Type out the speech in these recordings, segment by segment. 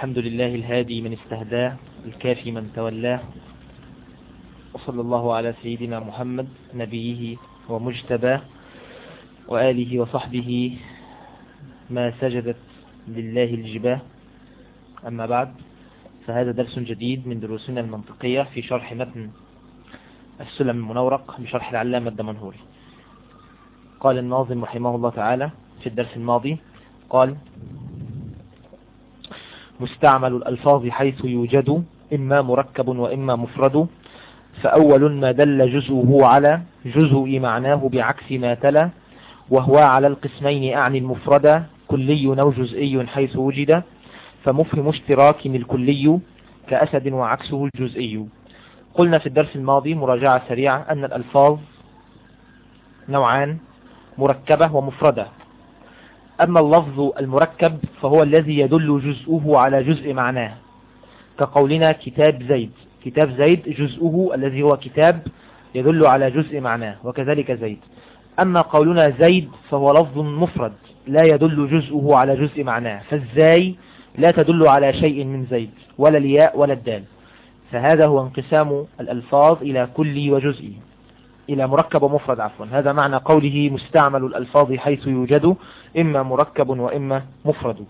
الحمد لله الهادي من استهداه الكافي من تولاه وصلى الله على سيدنا محمد نبيه ومجتباه وآله وصحبه ما سجدت لله الجباه. أما بعد فهذا درس جديد من دروسنا المنطقية في شرح متن السلم المنورق بشرح العلامة الدمنهوري. قال الناظم رحمه الله تعالى في الدرس الماضي قال مستعمل الألفاظ حيث يوجد إما مركب وإما مفرد. فأول ما دل جزءه على جزء معناه بعكس ما تلا وهو على القسمين أعني المفرد كلي أو جزئي حيث وجد. فمفهم اشتراك الكلي كأسد وعكسه الجزئي. قلنا في الدرس الماضي مراجعة سريعة أن الألفاظ نوعان مركبة ومفردة. أما اللفظ المركب فهو الذي يدل جزءه على جزء معناه. كقولنا كتاب زيد. كتاب زيد جزءه الذي هو كتاب يدل على جزء معناه وكذلك زيد. أما قولنا زيد فهو لفظ مفرد لا يدل جزءه على جزء معناه. فالزاي لا تدل على شيء من زيد ولا الياء ولا الدال. فهذا هو انقسام الألفاظ إلى كلي وجزئي إلى مركب ومفرد عفوا. هذا معنى قوله مستعمل الألفاظ حيث يوجد إما مركب وإما مفرد.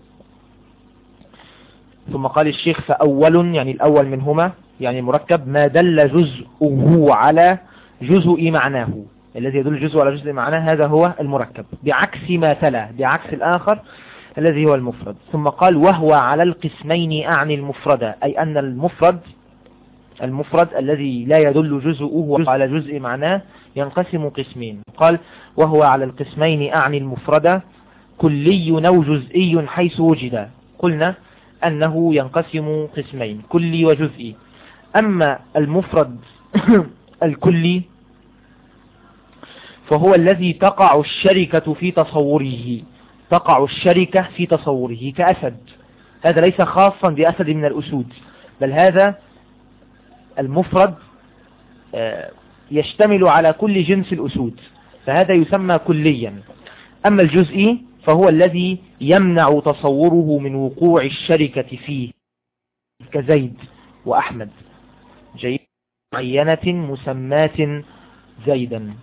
ثم قال الشيخ فأول يعني الأول منهما يعني مركب ما دل جزءه على جزء معناه. الذي يدل جزء على جزء معناه هذا هو المركب. بعكس ما تلا بعكس الآخر الذي هو المفرد. ثم قال وهو على القسمين أعني المفرد أي أن المفرد المفرد الذي لا يدل جزءه على جزء معناه ينقسم قسمين. قال وهو على القسمين أعني المفرد كلي أو جزئي حيث وجد. قلنا أنه ينقسم قسمين كلي وجزئي. أما المفرد الكلي فهو الذي تقع الشركة في تصوره. تقع الشركة في تصوره كأسد. هذا ليس خاصا بأسد من الأسود بل هذا المفرد آه، يشتمل على كل جنس الأسود فهذا يسمى كليا. أما الجزئي فهو الذي يمنع تصوره من وقوع الشركة فيه كزيد وأحمد. جيد. معينة مسمات زيدا.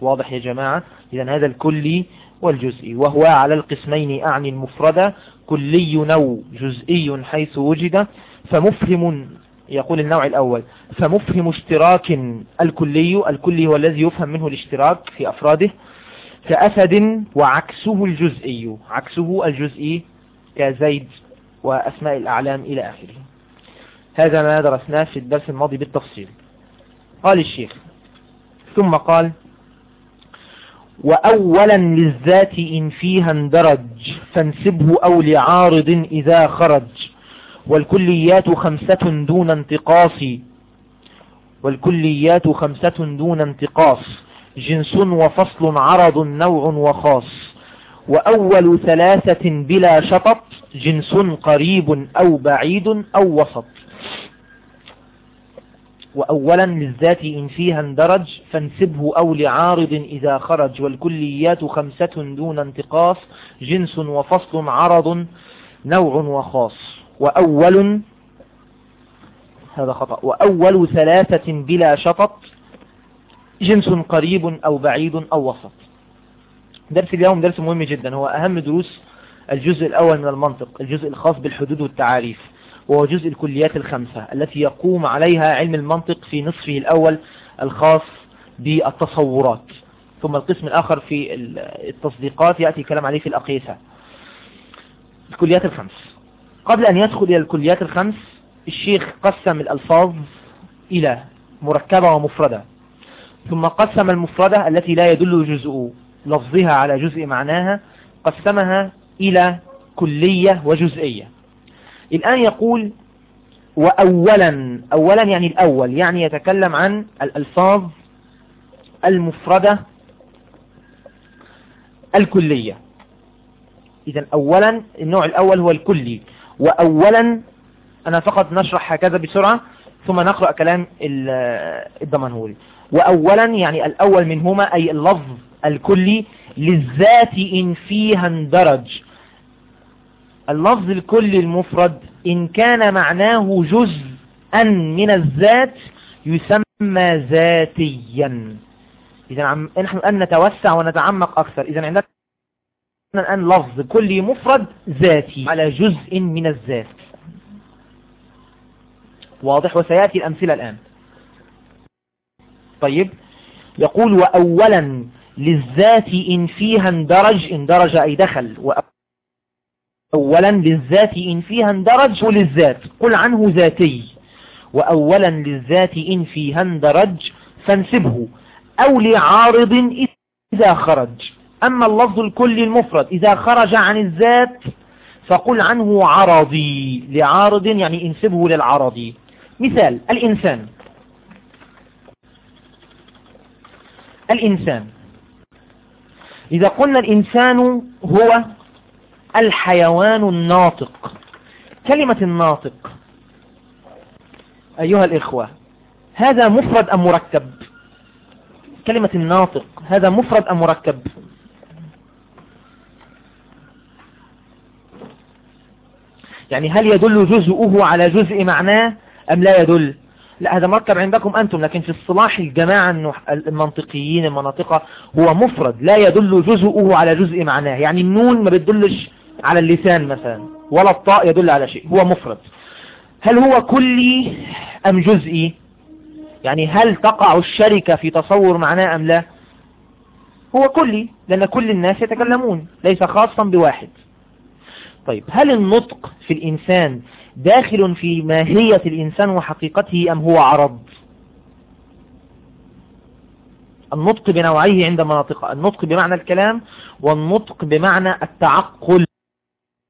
واضح يا جماعة؟ إذا هذا الكلي والجزئي. وهو على القسمين أعني المفردة كلي نو جزئي حيث وجد فمفهم يقول النوع الأول. فمفهم اشتراك الكلي الكلي هو الذي يفهم منه الاشتراك في أفراده كأسد وعكسه الجزئي. عكسه الجزئي كزيد وأسماء الأعلام إلى آخره. هذا ما درسناه في الدرس الماضي بالتفصيل. قال الشيخ ثم قال وأولا للذات إن فيها اندرج فانسبه أو لعارض إذا خرج. والكليات خمسة دون انتقاص. والكليات خمسة دون انتقاص. جنس وفصل عرض نوع وخاص. وأول ثلاثة بلا شطط جنس قريب أو بعيد أو وسط. وأولا للذات إن فيها اندرج فانسبه أو لعارض إذا خرج. والكليات خمسة دون انتقاص جنس وفصل عرض نوع وخاص. وأول هذا خطأ وأول ثلاثة بلا شطط جنس قريب أو بعيد أو وسط. درس اليوم درس مهم جدا هو أهم دروس الجزء الأول من المنطق الجزء الخاص بالحدود والتعاريف وهو جزء الكليات الخمسة التي يقوم عليها علم المنطق في نصفه الأول الخاص بالتصورات. ثم القسم الآخر في التصديقات يأتي كلام عليه في الأقيسة. الكليات الخمس. قبل أن يدخل إلى الكليات الخمس الشيخ قسم الألفاظ إلى مركبة ومفردة. ثم قسم المفردة التي لا يدل جزء لفظها على جزء معناها قسمها إلى كلية وجزئية. الآن يقول وأولا أولا يعني الأول يعني يتكلم عن الألفاظ المفردة الكلية. إذا أولا النوع الأول هو الكلي. وأولا أنا فقط نشرح هكذا بسرعة ثم نقرأ كلام الدمنهوري وأولا يعني الأول منهما أي اللفظ الكلي للذات إن فيها اندرج. اللفظ الكلي المفرد إن كان معناه جزءا من الذات يسمى ذاتيا. إذا نحن الآن نتوسع ونتعمق أكثر. إذا عندنا الآن لفظ كل مفرد ذاتي على جزء من الذات. واضح وسيأتي الأمثلة الآن. طيب يقول وأولا للذات إن فيها اندرج اندرج أي دخل. وأولا للذات إن فيها اندرج وللذات قل عنه ذاتي. وأولا للذات إن فيها اندرج فانسبه. أو لعارض إذا خرج. أما اللفظ الكلي المفرد إذا خرج عن الذات فقل عنه عرضي لعارض يعني انسبه للعرضي مثال الإنسان. الإنسان. إذا قلنا الإنسان هو الحيوان الناطق. كلمة الناطق. أيها الإخوة هذا مفرد أم مركب؟ كلمة الناطق هذا مفرد أم مركب؟ يعني هل يدل جزءه على جزء معناه أم لا يدل؟ لا هذا مركب عندكم أنتم لكن في الصلاح الجماعة المنطقيين المناطقة هو مفرد لا يدل جزءه على جزء معناه يعني النون ما بتدلش على اللسان مثلا ولا الطاء يدل على شيء هو مفرد. هل هو كلي أم جزئي؟ يعني هل تقع الشركة في تصور معناه أم لا؟ هو كلي لأن كل الناس يتكلمون ليس خاصا بواحد. طيب هل النطق في الإنسان داخل في ماهية الإنسان وحقيقته أم هو عرض؟ النطق بنوعيه عند مناطق النطق بمعنى الكلام والنطق بمعنى التعقل.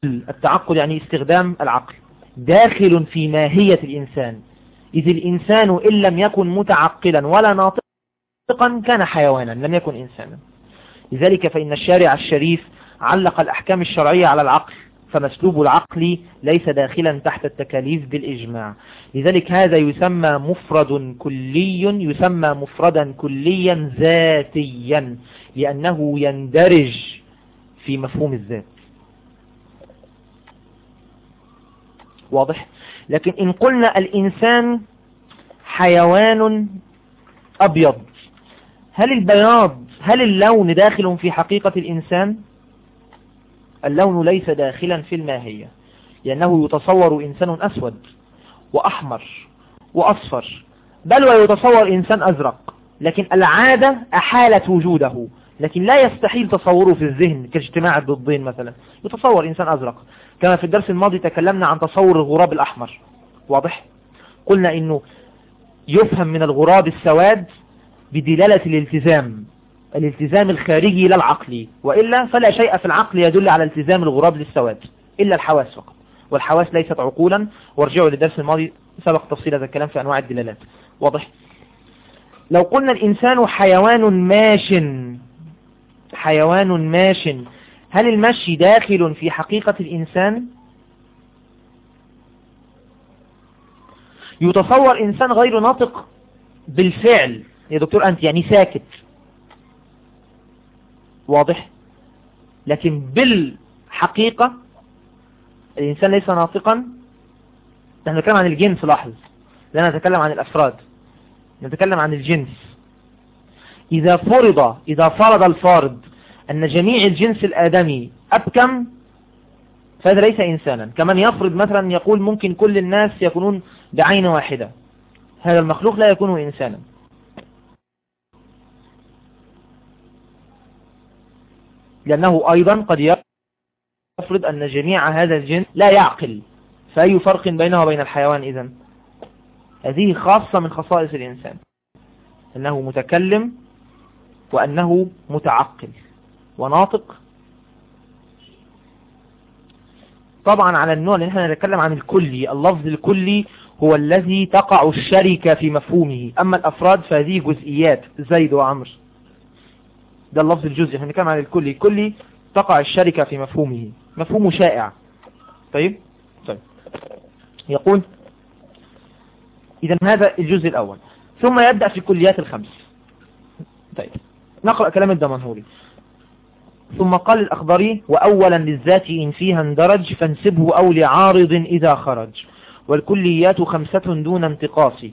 التعقل يعني استخدام العقل. داخل في ماهية الإنسان. إذ الإنسان إن لم يكن متعقلا ولا ناطقا كان حيوانا لم يكن إنسانا. لذلك فإن الشارع الشريف علق الأحكام الشرعية على العقل. فمسلوب العقل ليس داخلا تحت التكاليف بالإجماع. لذلك هذا يسمى مفرد كلي يسمى مفردا كليا ذاتيا لأنه يندرج في مفهوم الذات. واضح؟ لكن إن قلنا الإنسان حيوان أبيض هل البياض هل اللون داخل في حقيقة الإنسان؟ اللون ليس داخلا في الماهية لأنه يتصور إنسان أسود وأحمر وأصفر بل ويتصور إنسان أزرق لكن العادة أحالت وجوده لكن لا يستحيل تصوره في الذهن كاجتماع الضدين مثلا. يتصور إنسان أزرق. كما في الدرس الماضي تكلمنا عن تصور الغراب الأحمر. واضح؟ قلنا إنه يفهم من الغراب السواد بدلالة الالتزام. الالتزام الخارجي لا العقلي. وإلا فلا شيء في العقل يدل على التزام الغراب للسواد إلا الحواس فقط. والحواس ليست عقولا. وارجعوا للدرس الماضي سبق تفصيل هذا الكلام في أنواع الدلالات. واضح؟ لو قلنا الإنسان حيوان ماش حيوان ماش هل المشي داخل في حقيقة الإنسان؟ يتصور إنسان غير ناطق بالفعل. يا دكتور أنت يعني ساكت. واضح؟ لكن بالحقيقة الإنسان ليس ناطقا. نحن نتكلم عن الجنس لاحظ. لا نتكلم عن الأفراد. نتكلم عن الجنس. إذا فرض إذا فرض الفارض أن جميع الجنس الآدمي أبكم فهذا ليس إنسانا. كمن يفرض مثلا يقول ممكن كل الناس يكونون بعين واحدة. هذا المخلوق لا يكون إنسانا. لأنه أيضا قد يفرض أن جميع هذا الجنس لا يعقل. فأي فرق بينه وبين الحيوان إذن؟ هذه خاصة من خصائص الإنسان. أنه متكلم وأنه متعقل وناطق. طبعا على النوع اللي إحنا نتكلم عن الكلي اللفظ الكلي هو الذي تقع الشركة في مفهومه. أما الأفراد فهذه جزئيات زيد وعمر. ده اللفظ الجزئي إحنا نتكلم عن الكلي. الكلي تقع الشركة في مفهومه. مفهومه شائع. طيب؟ طيب. يقول إذا هذا الجزء الأول. ثم يبدأ في الكليات الخمس. طيب. نقرأ كلام الدمنهوري. ثم قال الأخضري وأولا للذات إن فيها اندرج فانسبه أو لعارض إذا خرج. والكليات خمسة دون انتقاص.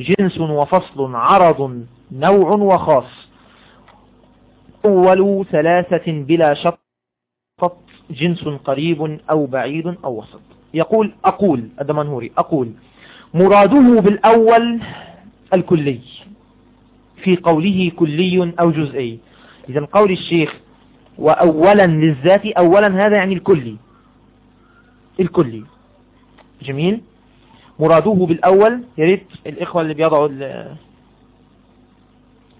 جنس وفصل عرض نوع وخاص. أول ثلاثة بلا شط جنس قريب أو بعيد أو وسط. يقول أقول الدمنهوري أقول. مراده بالأول الكلي في قوله كلي أو جزئي. إذا قول الشيخ وأولا للذات أولا هذا يعني الكلي. الكلي. جميل. مراده بالأول يريد الإخوة اللي بيضعوا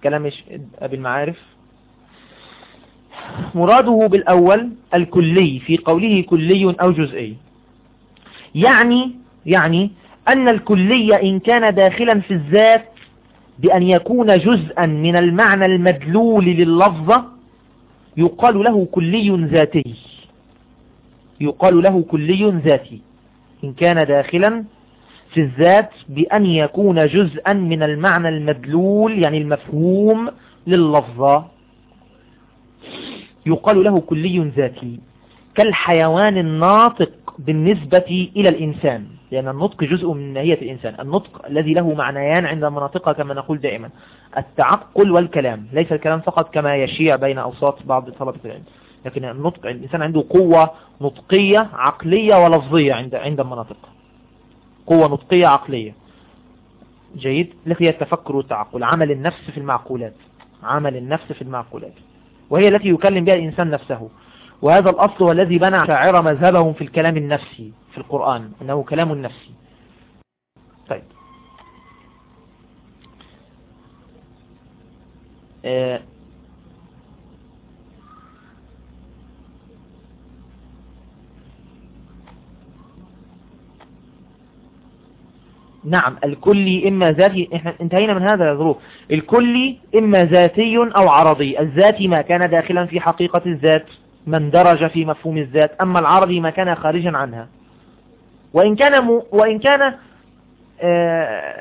كلام أبي المعارف. مراده بالأول الكلي في قوله كلي أو جزئي. يعني يعني أن الكلي إن كان داخلا في الذات بأن يكون جزءا من المعنى المدلول لللفظة يقال له كلي ذاتي. يقال له كلي ذاتي. إن كان داخلا في الذات بأن يكون جزءا من المعنى المدلول يعني المفهوم لللفظة يقال له كلي ذاتي كالحيوان الناطق بالنسبة إلى الإنسان. لأن النطق جزء من نهية الإنسان. النطق الذي له معنيان عند مناطقه كما نقول دائما. التعقل والكلام. ليس الكلام فقط كما يشيع بين أوساط بعض طلبة العلم. لكن النطق الإنسان عنده قوة نطقية عقلية ولفظية عند عند المناطق. قوة نطقية عقلية. جيد؟ التي هي التفكر والتعقل. عمل النفس في المعقولات. عمل النفس في المعقولات. وهي التي يكلم بها الإنسان نفسه. وهذا الأصل هو الذي بنى شاعر مذهبهم في الكلام النفسي في القرآن أنه كلام نفسي. طيب آه نعم الكلي إما ذاتي إحنا انتهينا من هذا الظروف. الكلي إما ذاتي أو عرضي. الذاتي ما كان داخلا في حقيقة الذات من درج في مفهوم الذات أما العرضي ما كان خارجا عنها. وإن كان, م... وإن كان آه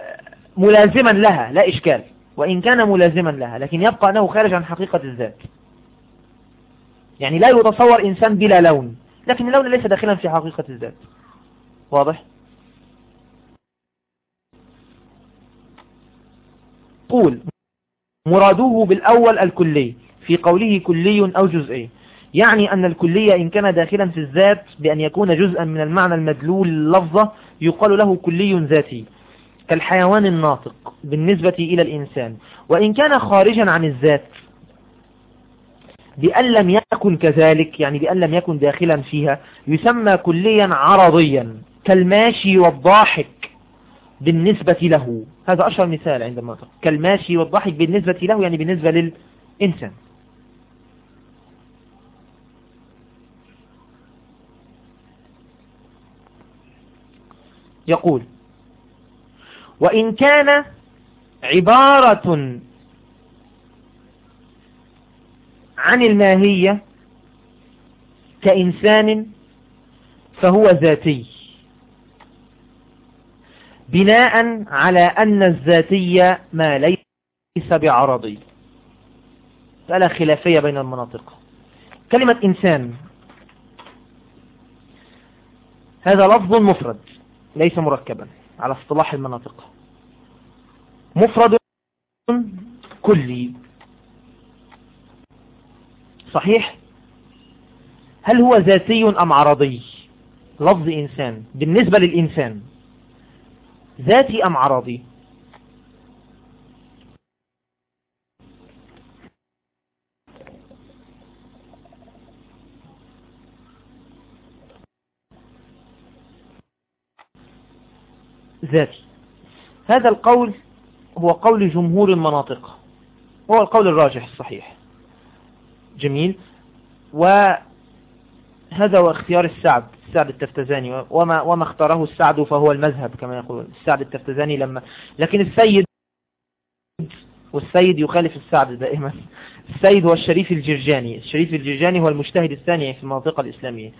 ملازما لها لا إشكال. وإن كان ملازما لها لكن يبقى أنه خارج عن حقيقة الذات. يعني لا يتصور إنسان بلا لون لكن اللون ليس داخلا في حقيقة الذات. واضح؟ قول مراده بالأول الكلي في قوله كلي أو جزئي. يعني أن الكلية إن كان داخلا في الذات بأن يكون جزءا من المعنى المدلول للفظة يقال له كلي ذاتي كالحيوان الناطق بالنسبة إلى الإنسان. وإن كان خارجا عن الذات بأن لم يكن كذلك يعني بأن لم يكن داخلا فيها يسمى كليا عرضيا كالماشي والضاحك. بالنسبة له. هذا أشهر مثال عند المنطق كالماشي والضحك بالنسبة له يعني بالنسبة للإنسان. يقول وإن كان عبارة عن الماهية كإنسان فهو ذاتي. بناء على أن الذاتية ما ليس بعرضي. مسألة خلافية بين المناطق. كلمة إنسان. هذا لفظ مفرد ليس مركبا على اصطلاح المناطق. مفرد كلي. صحيح؟ هل هو ذاتي أم عرضي؟ لفظ إنسان. بالنسبة للإنسان. ذاتي أم عرضي؟ ذاتي. هذا القول هو قول جمهور المناطق. هو القول الراجح الصحيح. جميل. وهذا هو اختيار السعد. السعد التفتزاني وما, وما اختاره السعد فهو المذهب كما يقول السعد التفتزاني لما لكن السيد والسيد يخالف السعد دائما. السيد هو الشريف الجرجاني. الشريف الجرجاني هو المجتهد الثاني في المنطقة الإسلامية.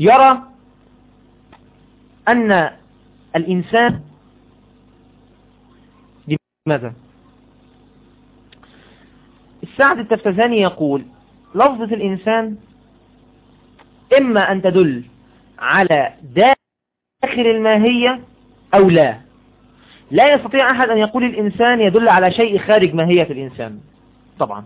يرى أن الإنسان لماذا؟ السعد التفتزاني يقول لفظة الإنسان إما أن تدل على داخل الماهية أو لا. لا يستطيع أحد أن يقول الإنسان يدل على شيء خارج ماهية الإنسان. طبعا.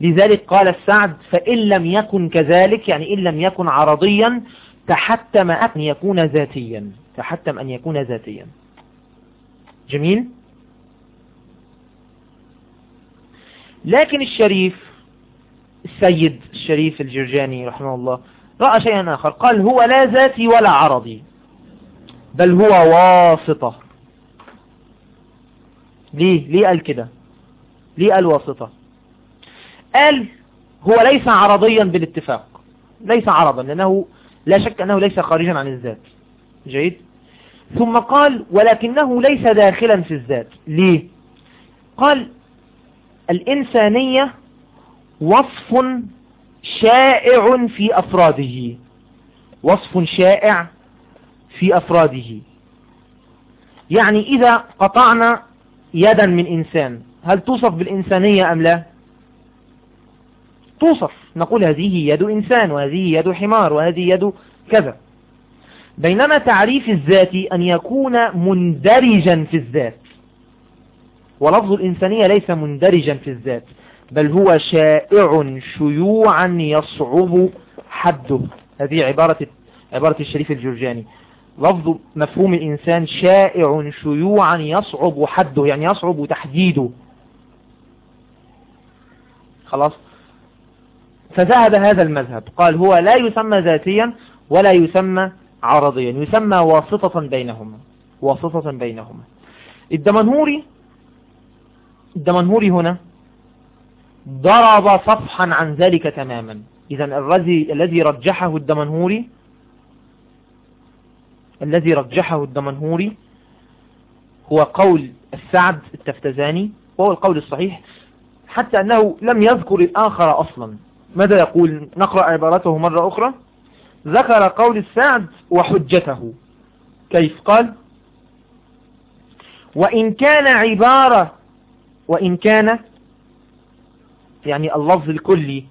لذلك قال السعد فإن لم يكن كذلك يعني إن لم يكن عرضيا تحتم أن يكون ذاتيا. تحتم أن يكون ذاتيا. جميل؟ لكن الشريف السيد الشريف الجرجاني رحمه الله رأى شيئا آخر قال هو لا ذاتي ولا عرضي بل هو واسطة. ليه؟ ليه قال كده؟ ليه قال واسطة؟ قال هو ليس عرضيا بالاتفاق ليس عرضا لأنه لا شك أنه ليس خارجا عن الذات. جيد؟ ثم قال ولكنه ليس داخلا في الذات. ليه؟ قال الإنسانية وصف شائع في أفراده. وصف شائع في أفراده. يعني إذا قطعنا يدا من إنسان هل توصف بالإنسانية أم لا؟ توصف. نقول هذه يد إنسان وهذه يد حمار وهذه يد كذا. بينما تعريف الذات أن يكون مندرجا في الذات. ولفظ الإنسانية ليس مندرجا في الذات. بل هو شائع شيوعا يصعب حده. هذه عبارة عبارة الشريف الجرجاني. لفظ مفهوم الإنسان شائع شيوعا يصعب حده يعني يصعب تحديده. خلاص؟ فذهب هذا المذهب. قال هو لا يسمى ذاتيا ولا يسمى عرضيا يسمى واسطة بينهما واسطة بينهما. الدمنهوري الدمنهوري هنا ضرب صفحا عن ذلك تماما. إذا الذي الذي رجحه الدمنهوري الذي رجحه الدمنهوري هو قول السعد التفتزاني وهو القول الصحيح حتى أنه لم يذكر الآخر أصلا. ماذا يقول؟ نقرأ عبارته مرة أخرى. ذكر قول السعد وحجته. كيف قال؟ وإن كان عبارة وإن كان يعني اللفظ الكلي.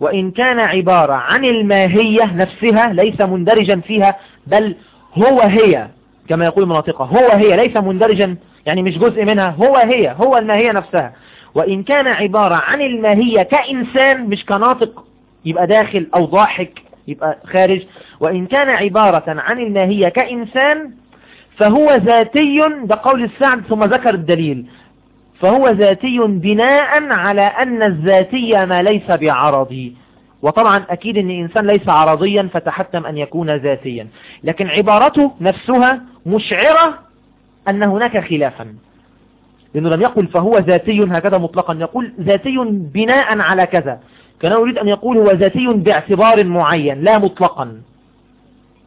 وإن كان عبارة عن الماهية نفسها ليس مندرجا فيها بل هو هي كما يقول المناطقة هو هي ليس مندرجا يعني مش جزء منها هو هي هو الماهية نفسها. وإن كان عبارة عن الماهية كإنسان مش كناطق يبقى داخل أو ضاحك يبقى خارج. وإن كان عبارة عن الماهية كإنسان فهو ذاتي ده قول السعد ثم ذكر الدليل. فهو ذاتي بناء على أن الذاتي ما ليس بعرضي. وطبعا أكيد أن إنسان ليس عرضيا فتحتم أن يكون ذاتيا. لكن عبارته نفسها مشعرة أن هناك خلافا. لأنه لم يقل فهو ذاتي هكذا مطلقا. يقول ذاتي بناء على كذا. كان يريد أن يقول هو ذاتي باعتبار معين لا مطلقا.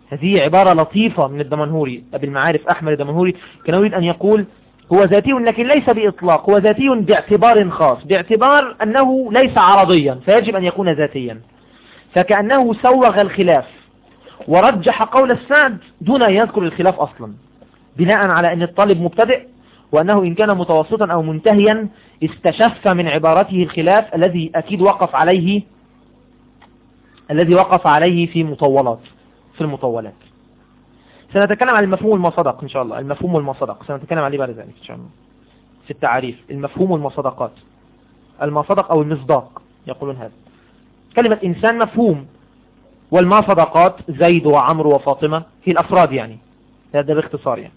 هذه عبارة لطيفة من الدمنهوري أبي المعارف أحمد الدمنهوري. كان يريد أن يقول هو ذاتي لكن ليس بإطلاق هو ذاتي باعتبار خاص باعتبار أنه ليس عرضيا فيجب أن يكون ذاتيا. فكأنه سوغ الخلاف ورجح قول السعد دون أن يذكر الخلاف أصلا بناء على أن الطالب مبتدئ وأنه إن كان متوسطا أو منتهيا استشف من عبارته الخلاف الذي أكيد وقف عليه الذي وقف عليه في مطولات في المطولات. سنتكلم عن المفهوم والمصدق إن شاء الله. المفهوم والمصدق سنتكلم عليه بعد ذلك إن شاء الله. في التعريف. المفهوم والمصدقات المصدق أو المصداق. يقولون هذا. كلمة إنسان مفهوم والمصدقات زيد وعمر وفاطمة هي الأفراد يعني. هذا باختصار يعني.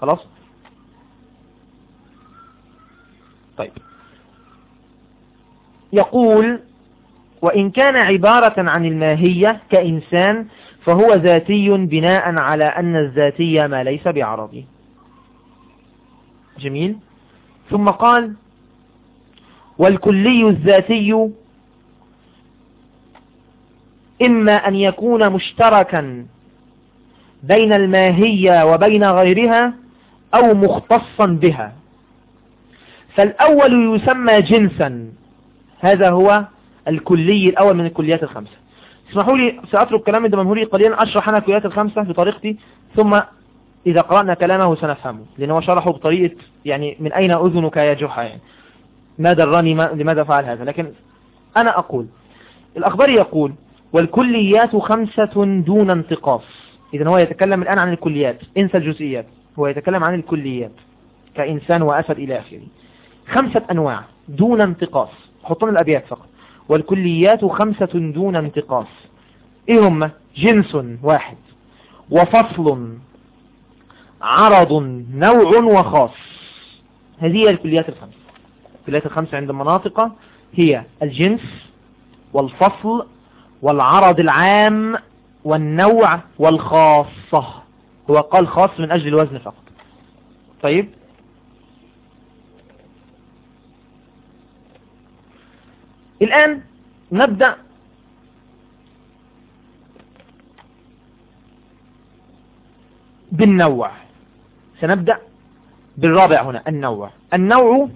خلاص؟ طيب. يقول وإن كان عبارة عن الماهية كإنسان فهو ذاتي بناء على أن الذاتية ما ليس بعرضي جميل. ثم قال والكلي الذاتي إما أن يكون مشتركا بين الماهية وبين غيرها أو مختصا بها. فالأول يسمى جنسا. هذا هو الكلي الأول من الكليات الخمسة. اسمحوا لي سأترك كلام الدمنهوري قليلا أشرح أنا الكليات الخمسة بطريقتي ثم إذا قرأنا كلامه سنفهمه لأنه شرحه بطريقة يعني من أين أذنك يا جحا؟ يعني ما دراني ما لماذا فعل هذا؟ لكن أنا أقول الأخبار يقول والكليات خمسة دون انتقاص. إذا هو يتكلم الآن عن الكليات انسى الجزئيات هو يتكلم عن الكليات كإنسان وأسد إلى آخره. خمسة أنواع دون انتقاص. حطون الأبيات فقط. والكليات خمسة دون انتقاص. إيه هم؟ جنس واحد. وفصل. عرض. نوع وخاص. هذه هي الكليات الخمسة. الكليات الخمسة عند المناطق هي الجنس والفصل والعرض العام والنوع والخاصة. هو قال خاص من أجل الوزن فقط. طيب؟ الآن نبدأ. بالنوع. سنبدأ بالرابع هنا النوع. النوع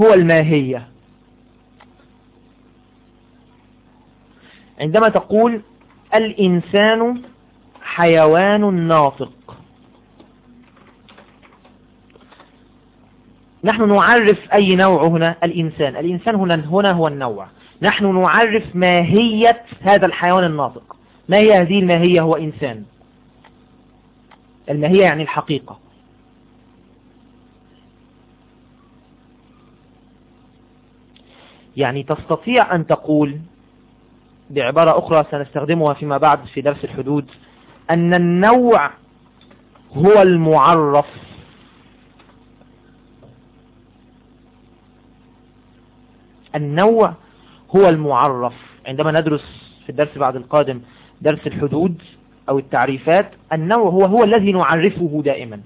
هو الماهية. عندما تقول الإنسان حيوان ناطق. نحن نعرف أي نوع هنا الإنسان. الإنسان هنا, هنا هو النوع. نحن نعرف ماهية هذا الحيوان الناطق. ما هي هذه الماهية؟ هو إنسان. الماهية يعني الحقيقة. يعني تستطيع أن تقول بعبارة أخرى سنستخدمها فيما بعد في درس الحدود أن النوع هو المعرف. النوع هو المعرف. عندما ندرس في الدرس بعد القادم درس الحدود أو التعريفات النوع هو هو الذي نعرفه دائما.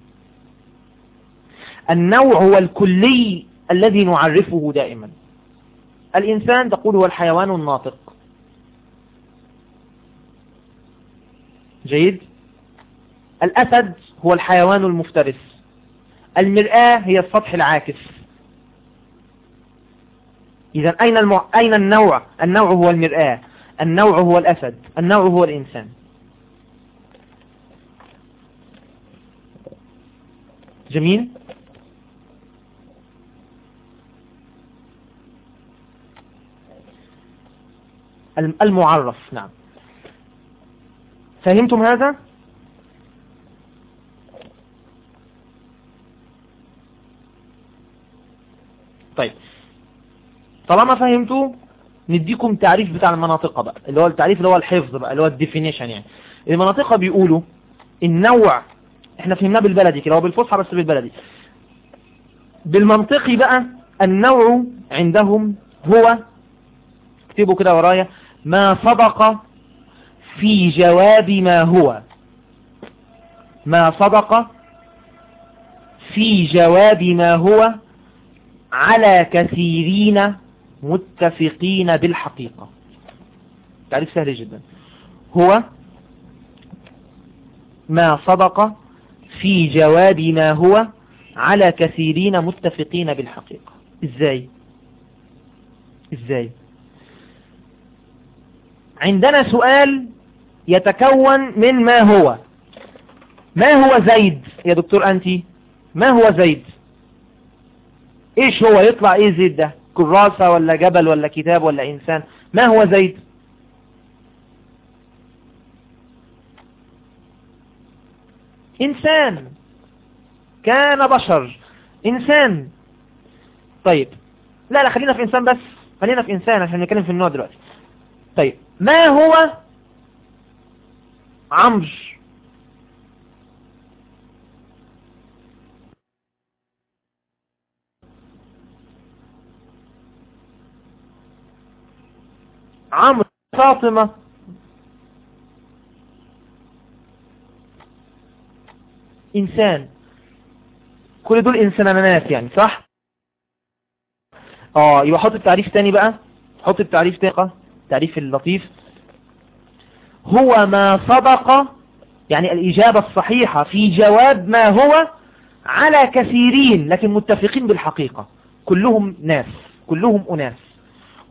النوع هو الكلي الذي نعرفه دائما. الإنسان تقول هو الحيوان الناطق. جيد؟ الأسد هو الحيوان المفترس. المرآة هي السطح العاكس. إذا أين, المع... أين النوع؟ النوع هو المرآة النوع هو الأسد النوع هو الإنسان. جميل؟ المعرف نعم. فهمتم هذا؟ طيب. طالما فهمتوا نديكم تعريف بتاع المناطق بقى اللي هو التعريف اللي هو الحفظ بقى اللي هو الديفينيشن يعني. المناطق بيقولوا النوع إحنا فهمناه بالبلدي كده هو بالفصحى بس بالبلدي. بالمنطقي بقى النوع عندهم هو اكتبوا كده ورايا ما صدق في جواب ما هو. ما صدق في جواب ما هو على كثيرين متفقين بالحقيقة. تعريف سهل جدا. هو ما صدق في جواب ما هو على كثيرين متفقين بالحقيقة. إزاي؟ إزاي؟ عندنا سؤال يتكون من ما هو؟ ما هو زيد؟ يا دكتور أنتي ما هو زيد؟ إيش هو؟ يطلع إيه زيد ده؟ كراسة ولا جبل ولا كتاب ولا إنسان؟ ما هو زيد؟ إنسان. كان بشر. إنسان. طيب. لا لا خلينا في إنسان بس. خلينا في إنسان عشان نتكلم في النوع دلوقتي. طيب. ما هو عمرو؟ عمرو فاطمة. إنسان. كل دول إنسانات يعني صح؟ آه يبقى حط التعريف تاني بقى. حط التعريف تاني التعريف اللطيف. هو ما صدق يعني الإجابة الصحيحة في جواب ما هو على كثيرين لكن متفقين بالحقيقة. كلهم ناس. كلهم أناس.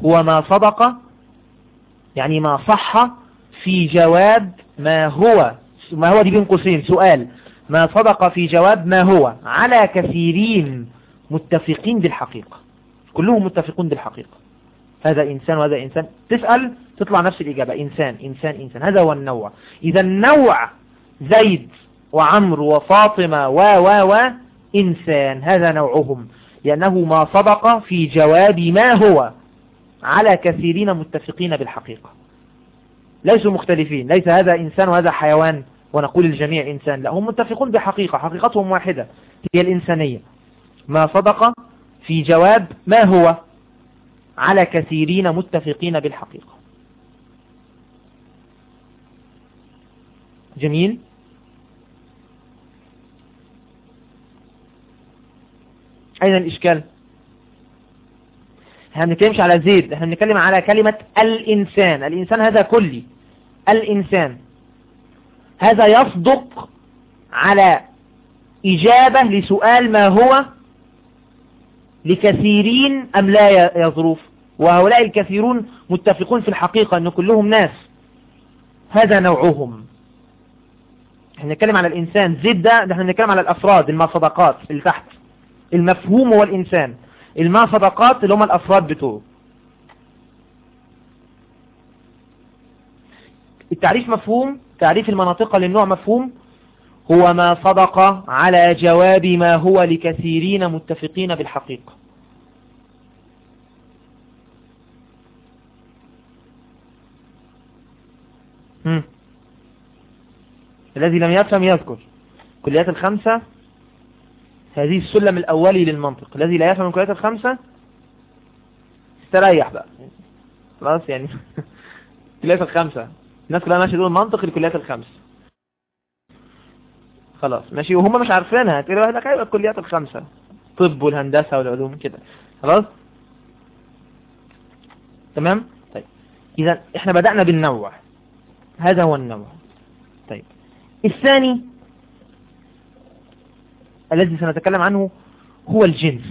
هو ما صدق يعني ما صح في جواب ما هو. ما هو دي بين قوسين. سؤال ما صدق في جواب ما هو؟ على كثيرين متفقين بالحقيقة. كلهم متفقون بالحقيقة. هذا إنسان وهذا إنسان. تسأل تطلع نفس الإجابة. إنسان إنسان إنسان. هذا هو النوع. إذا النوع زيد وعمر وفاطمة و و و إنسان. هذا نوعهم. لأنه ما صدق في جواب ما هو. على كثيرين متفقين بالحقيقة. ليسوا مختلفين. ليس هذا إنسان وهذا حيوان ونقول الجميع إنسان. لا هم متفقون بحقيقة. حقيقتهم واحدة هي الإنسانية. ما صدق في جواب ما هو؟ على كثيرين متفقين بالحقيقة. جميل؟ أين الإشكال؟ إحنا بنتكلمش على زيد إحنا بنتكلم على كلمة الإنسان. الإنسان هذا كلي. الإنسان. هذا يصدق على إجابة لسؤال ما هو لكثيرين أم لا يظروف. وهؤلاء الكثيرون متفقون في الحقيقة أن كلهم ناس. هذا نوعهم. إحنا نتكلم على الإنسان. زد ده إحنا نتكلم على الأفراد المصدقات اللي تحت. المفهوم هو الإنسان. المصدقات اللي هم الأفراد بتوعه. التعريف مفهوم تعريف المناطق للنوع مفهوم. هو ما صدق على جواب ما هو لكثيرين متفقين بالحقيقة. الذي لم يفهم يذكر. كليات الخمسة هذه السلم الأولي للمنطق الذي لا يفهم الكليات الخمسة. استريح بقى. خلاص يعني. الكليات الخمسة. الناس كلها ماشية تقول منطق الكليات الخمس خلاص ماشي. وهم مش عارفينها. تقول لك أيوه الكليات الخمسة؟ طب والهندسة والعلوم كده. خلاص؟ تمام؟ طيب. اذا إحنا بدأنا بالنوع. هذا هو النوع. طيب. الثاني الذي سنتكلم عنه هو الجنس.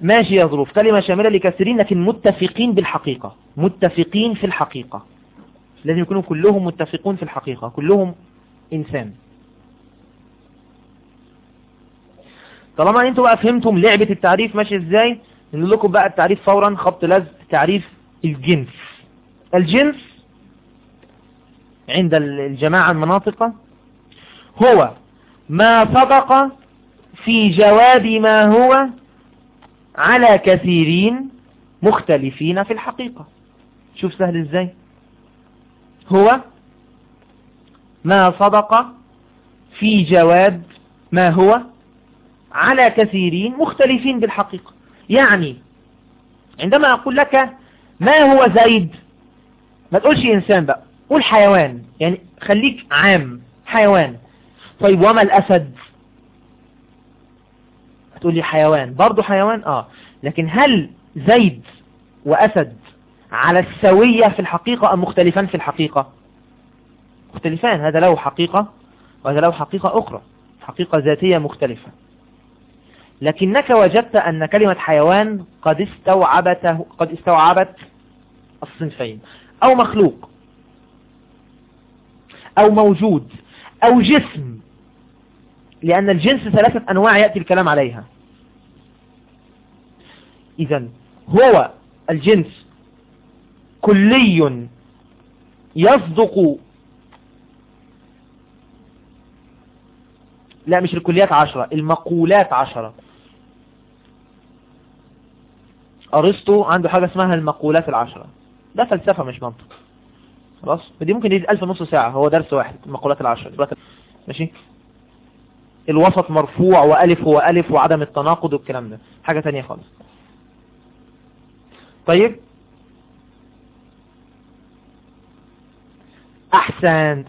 ماشي يا ظروف. كلمة شاملة لكثيرين لكن متفقين بالحقيقة. متفقين في الحقيقة. لازم يكونوا كلهم متفقون في الحقيقة. كلهم إنسان. طالما أنتوا بقى فهمتم لعبة التعريف ماشي إزاي نقول لكم بقى التعريف فورا خبط لزق تعريف الجنس. الجنس عند الجماعة المناطقة هو ما صدق في جواب ما هو على كثيرين مختلفين في الحقيقة. شوف سهل إزاي. هو ما صدق في جواب ما هو على كثيرين مختلفين بالحقيقة يعني عندما أقول لك ما هو زيد ما تقولش إنسان بقى قول حيوان. يعني خليك عام حيوان. طيب وما الأسد؟ هتقول لي حيوان. برضو حيوان؟ آه. لكن هل زيد وأسد على السوية في الحقيقة أم مختلفان في الحقيقة؟ مختلفان. هذا له حقيقة وهذا له حقيقة أخرى. حقيقة ذاتية مختلفة. لكنك وجدت أن كلمة حيوان قد استوعبته قد استوعبت الصنفين. أو مخلوق. أو موجود. أو جسم. لأن الجنس ثلاثة أنواع يأتي الكلام عليها. إذا هو الجنس كلي يصدق. لا مش الكليات عشرة المقولات عشرة. أرسطو عنده حاجة اسمها المقولات العشرة. ده فلسفة مش منطق. خلاص؟ ودي ممكن يزيد ألف نص ساعة هو درس واحد المقولات العشرة. ماشي؟ الوسط مرفوع وألف وألف وعدم التناقض والكلام ده. حاجة تانية خالص. طيب. أحسن.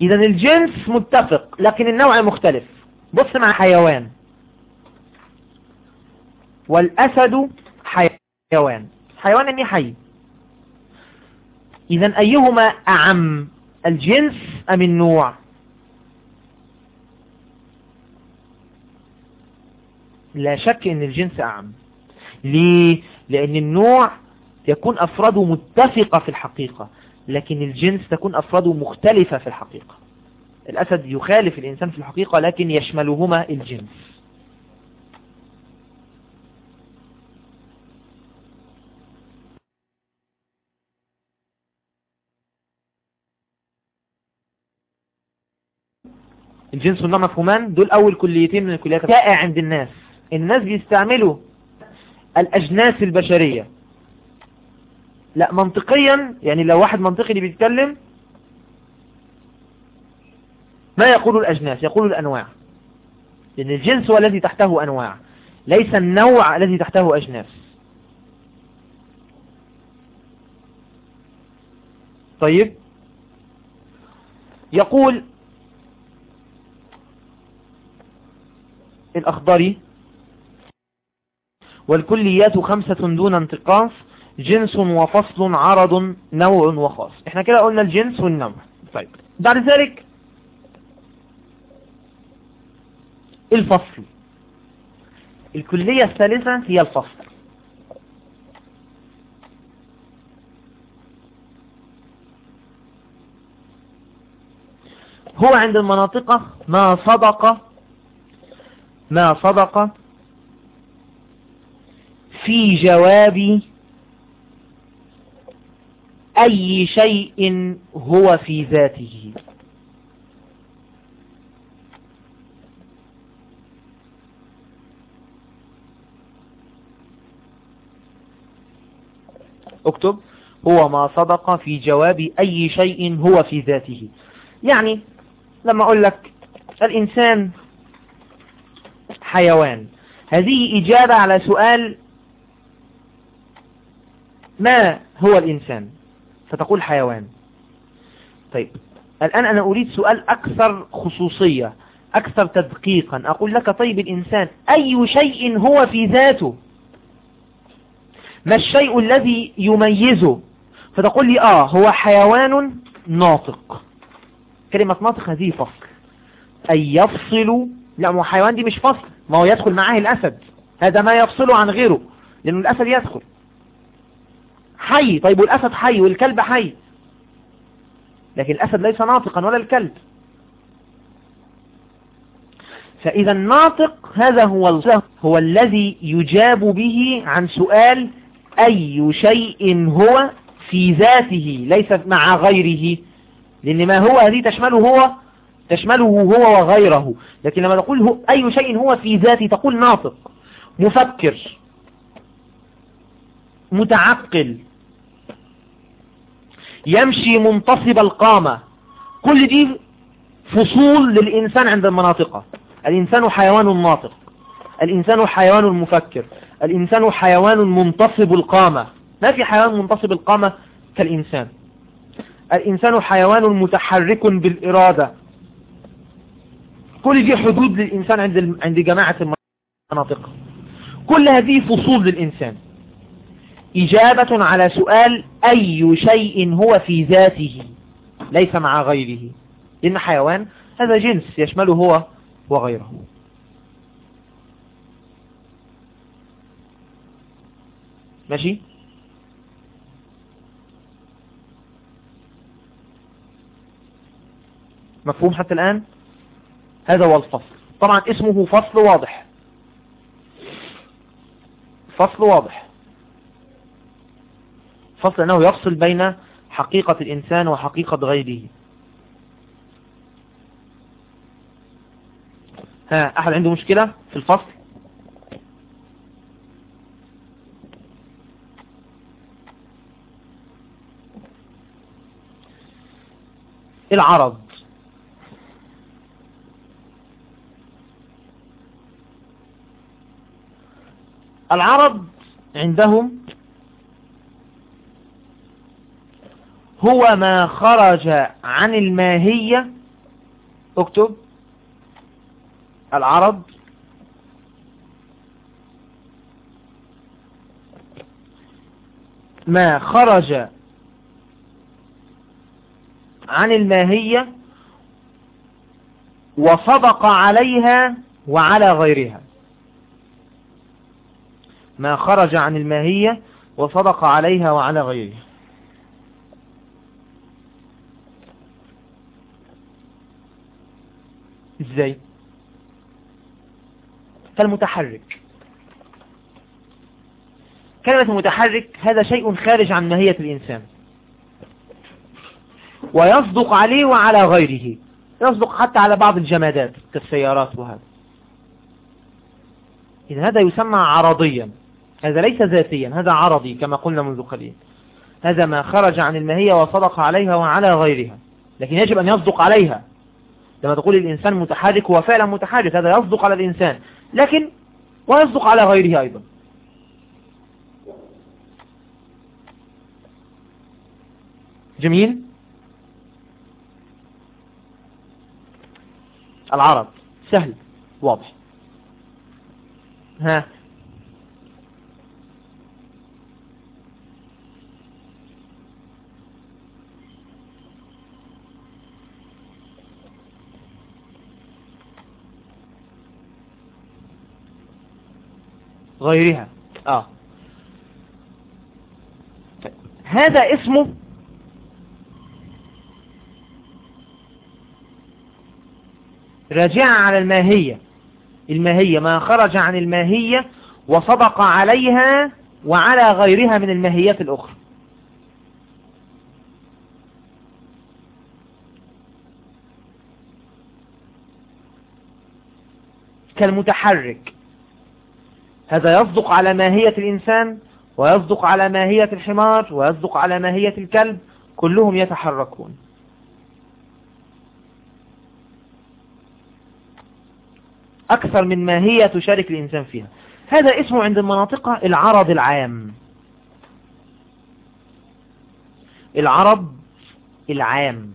إذا الجنس متفق لكن النوع مختلف. بص مع حيوان. والأسد حيوان. حيوان يعني حي. إذا أيهما أعم الجنس أم النوع؟ لا شك إن الجنس أعم. ليه؟ لأن النوع يكون أفراده متفقة في الحقيقة لكن الجنس تكون أفراده مختلفة في الحقيقة. الأسد يخالف الإنسان في الحقيقة لكن يشملهما الجنس. الجنس والنوع مفهومان؟ دول أول كليتين من الكليات. شائع عند الناس. الناس بيستعملوا الأجناس البشرية. لا منطقيا يعني لو واحد منطقي اللي بيتكلم ما يقول الأجناس؟ يقول الأنواع. لأن الجنس هو الذي تحته أنواع ليس النوع الذي تحته أجناس. طيب. يقول الأخضري والكليات خمسة دون انتقاص جنس وفصل عرض نوع وخاص. إحنا كده قلنا الجنس والنوع. طيب بعد ذلك الفصل. الكلية الثالثة هي الفصل. هو عند المناطق ما صدق ما صدق في جواب أي شيء هو في ذاته. اكتب هو ما صدق في جواب أي شيء هو في ذاته. يعني لما أقول لك الإنسان حيوان. هذه إجابة على سؤال ما هو الإنسان؟ فتقول حيوان. طيب الآن أنا أريد سؤال أكثر خصوصية أكثر تدقيقا. أقول لك طيب الإنسان أي شيء هو في ذاته؟ ما الشيء الذي يميزه؟ فتقول لي آه هو حيوان ناطق. كلمة ناطق هذه فصل. أي يفصل؟ لا ما حيوان دي مش فصل. ما هو يدخل معاه الأسد. هذا ما يفصله عن غيره لأنه الأسد يدخل. حي. طيب والأسد حي والكلب حي. لكن الأسد ليس ناطقا ولا الكلب. فإذا الناطق هذا هو هو الذي يجاب به عن سؤال أي شيء هو في ذاته ليس مع غيره. لأن ما هو هذه تشمله هو تشمله هو وغيره. لكن لما تقول هو أي شيء هو في ذاته تقول ناطق مفكر متعقل يمشي منتصب القامة. كل دي فصول للإنسان عند المناطق الإنسان حيوان ناطق. الإنسان حيوان مفكر. الإنسان حيوان منتصب القامة. ما في حيوان منتصب القامة كالإنسان. الإنسان حيوان متحرك بالإرادة. كل دي حدود للإنسان عند عند جماعة المناطق. كل هذه فصول للإنسان. إجابة على سؤال أي شيء هو في ذاته ليس مع غيره. لأن حيوان هذا جنس يشمله هو وغيره. ماشي؟ مفهوم حتى الآن؟ هذا هو الفصل. طبعا اسمه فصل واضح. فصل واضح. فصل أنه يفصل بين حقيقة الإنسان وحقيقة غيره. ها أحد عنده مشكلة في الفصل؟ العرض. العرض عندهم هو ما خرج عن الماهية. اكتب. العرض ما خرج عن الماهية وصدق عليها وعلى غيرها. ما خرج عن الماهية وصدق عليها وعلى غيرها. إزاي؟ فالمتحرك. كلمة متحرك هذا شيء خارج عن ماهية الإنسان. ويصدق عليه وعلى غيره. يصدق حتى على بعض الجمادات كالسيارات وهذا. إذا هذا يسمى عرضيا. هذا ليس ذاتيا هذا عرضي كما قلنا منذ قليل. هذا ما خرج عن الماهية وصدق عليها وعلى غيرها. لكن يجب أن يصدق عليها. لما تقول الإنسان متحرك هو فعلا متحرك هذا يصدق على الإنسان. لكن ويصدق على غيره أيضا. جميل؟ العرض سهل واضح. ها؟ غيرها. آه. هذا اسمه راجعا على الماهية. الماهية ما خرج عن الماهية وصدق عليها وعلى غيرها من الماهيات الأخرى. كالمتحرك. هذا يصدق على ماهية الإنسان ويصدق على ماهية الحمار ويصدق على ماهية الكلب كلهم يتحركون. أكثر من ماهية تشارك الإنسان فيها. هذا اسمه عند المناطق العرض العام. العرض العام.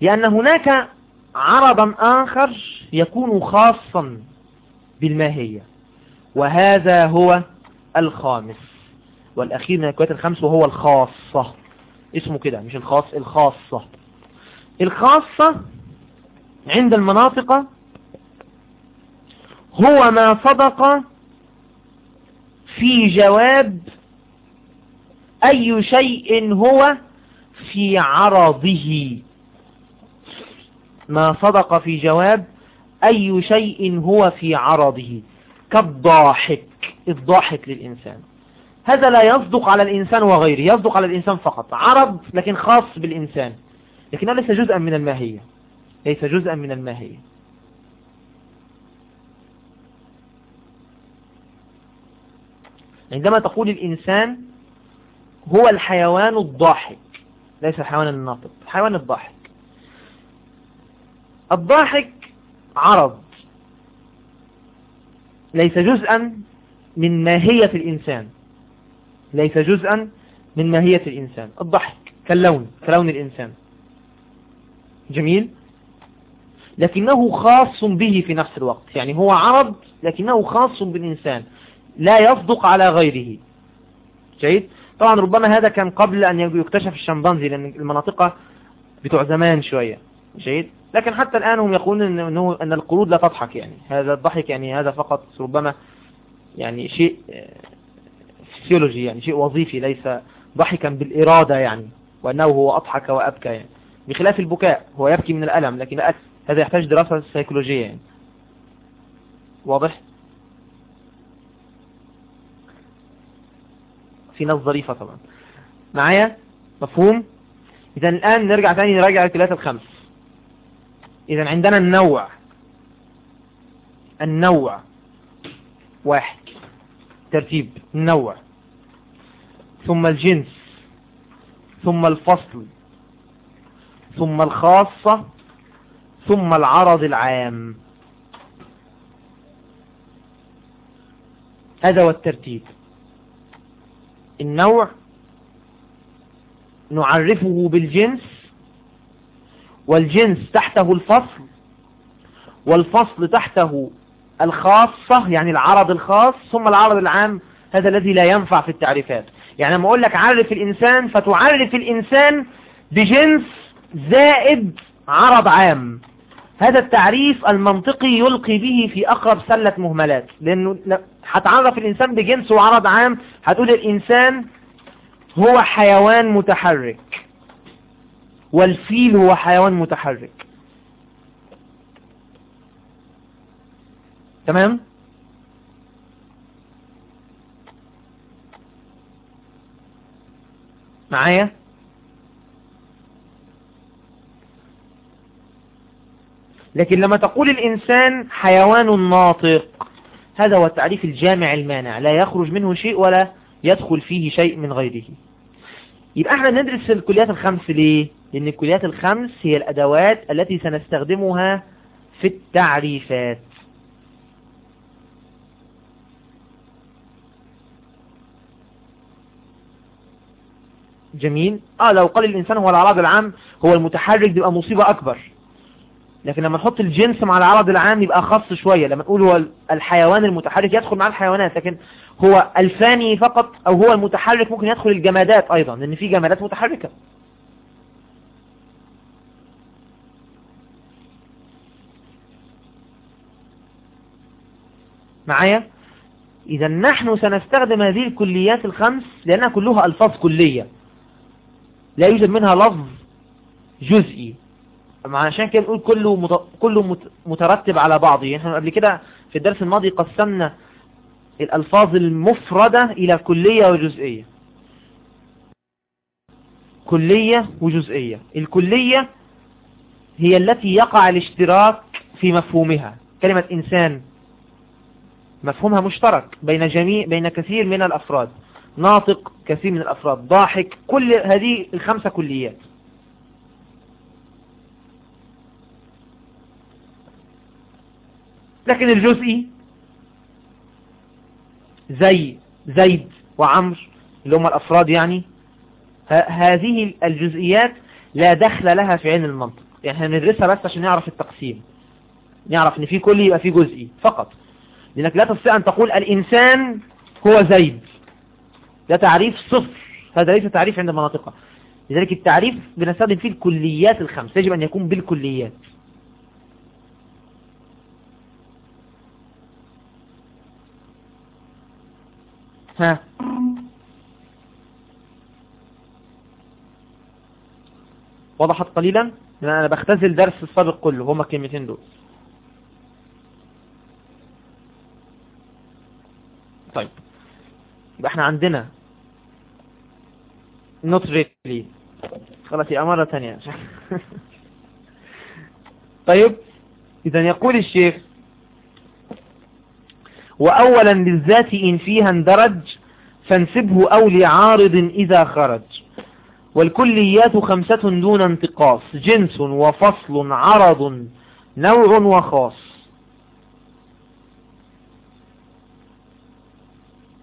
لأن هناك عرضا آخر يكون خاصا. بالماهية. وهذا هو الخامس. والأخير من الكوات الخمس وهو الخاصة. اسمه كده مش الخاص الخاصة. الخاصة عند المناطق هو ما صدق في جواب أي شيء هو في عرضه. ما صدق في جواب أي شيء هو في عرضه كالضاحك الضاحك للإنسان. هذا لا يصدق على الإنسان وغيره يصدق على الإنسان فقط. عرض لكن خاص بالإنسان. لكنه ليس جزءا من الماهية. ليس جزءا من الماهية. عندما تقول الإنسان هو الحيوان الضاحك ليس الحيوان الناطق الحيوان الضاحك. الضاحك عرض. ليس جزءا من ماهية الإنسان. ليس جزءا من ماهية الإنسان. الضحك كاللون كلون الإنسان. جميل؟ لكنه خاص به في نفس الوقت. يعني هو عرض لكنه خاص بالإنسان. لا يصدق على غيره. جيد؟ طبعا ربما هذا كان قبل أن يكتشف الشمبانزي لأن المناطق بتوع زمان شوية. جيد؟ لكن حتى الآن هم يقولون أنه أن القرود لا تضحك يعني. هذا الضحك يعني هذا فقط ربما يعني شيء فسيولوجي يعني شيء وظيفي ليس ضحكا بالإرادة يعني. وأنه هو أضحك وأبكى يعني. بخلاف البكاء هو يبكي من الألم لكن هذا يحتاج دراسة سيكولوجية يعني. واضح؟ في ناس ظريفة طبعا. معايا؟ مفهوم؟ إذا الآن نرجع تاني نراجع الثلاثة الخمس. إذا عندنا النوع. النوع. واحد. ترتيب. النوع. ثم الجنس. ثم الفصل. ثم الخاصة. ثم العرض العام. هذا هو الترتيب. النوع نعرفه بالجنس والجنس تحته الفصل والفصل تحته الخاصة يعني العرض الخاص ثم العرض العام هذا الذي لا ينفع في التعريفات. يعني لما أقول لك عرف الإنسان فتعرف الإنسان بجنس زائد عرض عام. هذا التعريف المنطقي يلقي به في أقرب سلة مهملات. لأنه هتعرف الإنسان بجنس وعرض عام هتقول الإنسان هو حيوان متحرك. والفيل هو حيوان متحرك. تمام؟ معايا؟ لكن لما تقول الإنسان حيوان ناطق هذا هو التعريف الجامع المانع لا يخرج منه شيء ولا يدخل فيه شيء من غيره. يبقى إحنا ندرس في الكليات الخمس ليه؟ لأن الكليات الخمس هي الأدوات التي سنستخدمها في التعريفات. جميل. آه لو قال الإنسان هو العرض العام هو المتحرك بيبقى مصيبة أكبر. لكن لما نحط الجنس مع العرض العام يبقى خاص شوية. لما نقول هو الحيوان المتحرك يدخل مع الحيوانات لكن هو الفاني فقط أو هو المتحرك ممكن يدخل الجمادات أيضا لأن في جمادات متحركة. معايا؟ إذا نحن سنستخدم هذه الكليات الخمس لأنها كلها ألفاظ كلية. لا يوجد منها لفظ جزئي. عشان كده نقول كله. كله مترتب على بعضه. يعني إحنا قبل كده في الدرس الماضي قسمنا الألفاظ المفردة إلى كلية وجزئية. كلية وجزئية. الكلية هي التي يقع الاشتراك في مفهومها. كلمة إنسان مفهومها مشترك بين جميع بين كثير من الأفراد. ناطق كثير من الأفراد. ضاحك. كل هذه الخمسة كليات. لكن الجزئي زي زيد وعمر اللي هم الأفراد يعني هذه الجزئيات لا دخل لها في علم المنطق. يعني ندرسها بس عشان نعرف التقسيم. نعرف إن في كل يبقى في جزئي فقط. لأنك لا تستطيع أن تقول الإنسان هو زيد. ده تعريف صفر. هذا ليس تعريف عند المناطق لذلك التعريف بنستخدم فيه الكليات الخمس. يجب أن يكون بالكليات. ها. وضحت قليلا؟ أنا بختزل درس السابق كله. هما الكلمتين دول. طيب. يبقى إحنا عندنا not really خلاص يبقى مرة تانية. طيب اذا يقول الشيخ وأولا للذات إن فيها اندرج فانسبه أو لعارض إذا خرج. والكليات خمسة دون انتقاص جنس وفصل عرض نوع وخاص.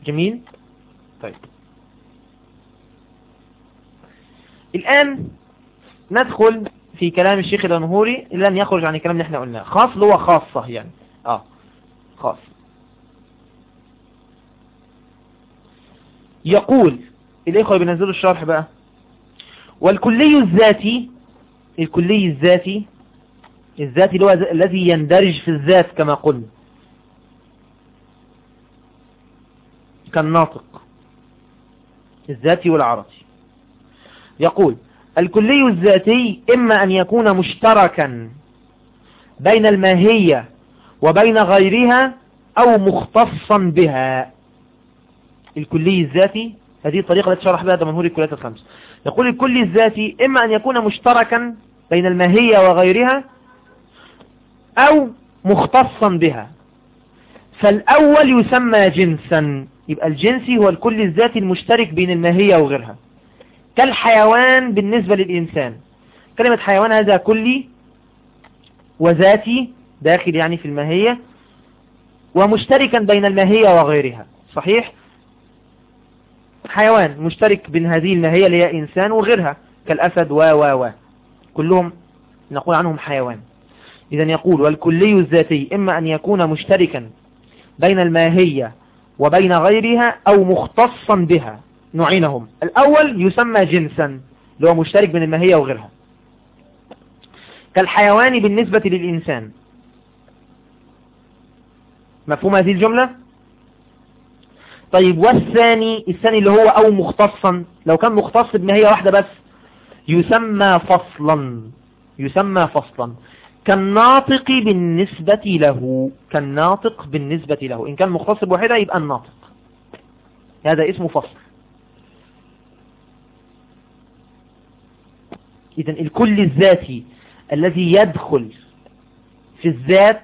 جميل؟ طيب. الآن ندخل في كلام الشيخ الأنهوري لن يخرج عن الكلام اللي إحنا قلناه. خاص هو خاصة يعني. آه. خاص. يقول الإخوة بينزلوا الشرح بقى. والكلي الذاتي الكلي الذاتي الذاتي اللي هو الذي يندرج في الذات كما قلنا. كالناطق الذاتي والعرضي يقول الكلي الذاتي إما أن يكون مشتركا بين الماهية وبين غيرها أو مختصا بها. الكلي الذاتي هذه الطريقة التي شرح بها دمنهور الكليات الخمس. يقول الكلي الذاتي إما أن يكون مشتركا بين الماهية وغيرها أو مختصا بها. فالأول يسمى جنسا. يبقى الجنسي هو الكل الذاتي المشترك بين الماهية وغيرها. كالحيوان بالنسبة للإنسان. كلمة حيوان هذا كلي وذاتي داخل يعني في الماهية ومشتركا بين الماهية وغيرها. صحيح؟ حيوان مشترك بين هذه الماهية اللي هي إنسان وغيرها كالأسد و و و. كلهم نقول عنهم حيوان. إذا يقول والكلي الذاتي إما أن يكون مشتركا بين الماهية وبين غيرها أو مختصا بها. نوعينهم الأول يسمى جنسا اللي هو مشترك بين الماهية وغيرها. كالحيوان بالنسبة للإنسان. مفهوم هذه الجملة؟ طيب والثاني الثاني اللي هو أو مختصا. لو كان مختص بماهية واحدة بس يسمى فصلا. يسمى فصلا. كالناطق بالنسبة له. كالناطق بالنسبة له. إن كان مختص بواحدة يبقى الناطق. هذا اسمه فصل. إذا الكل الذاتي الذي يدخل في الذات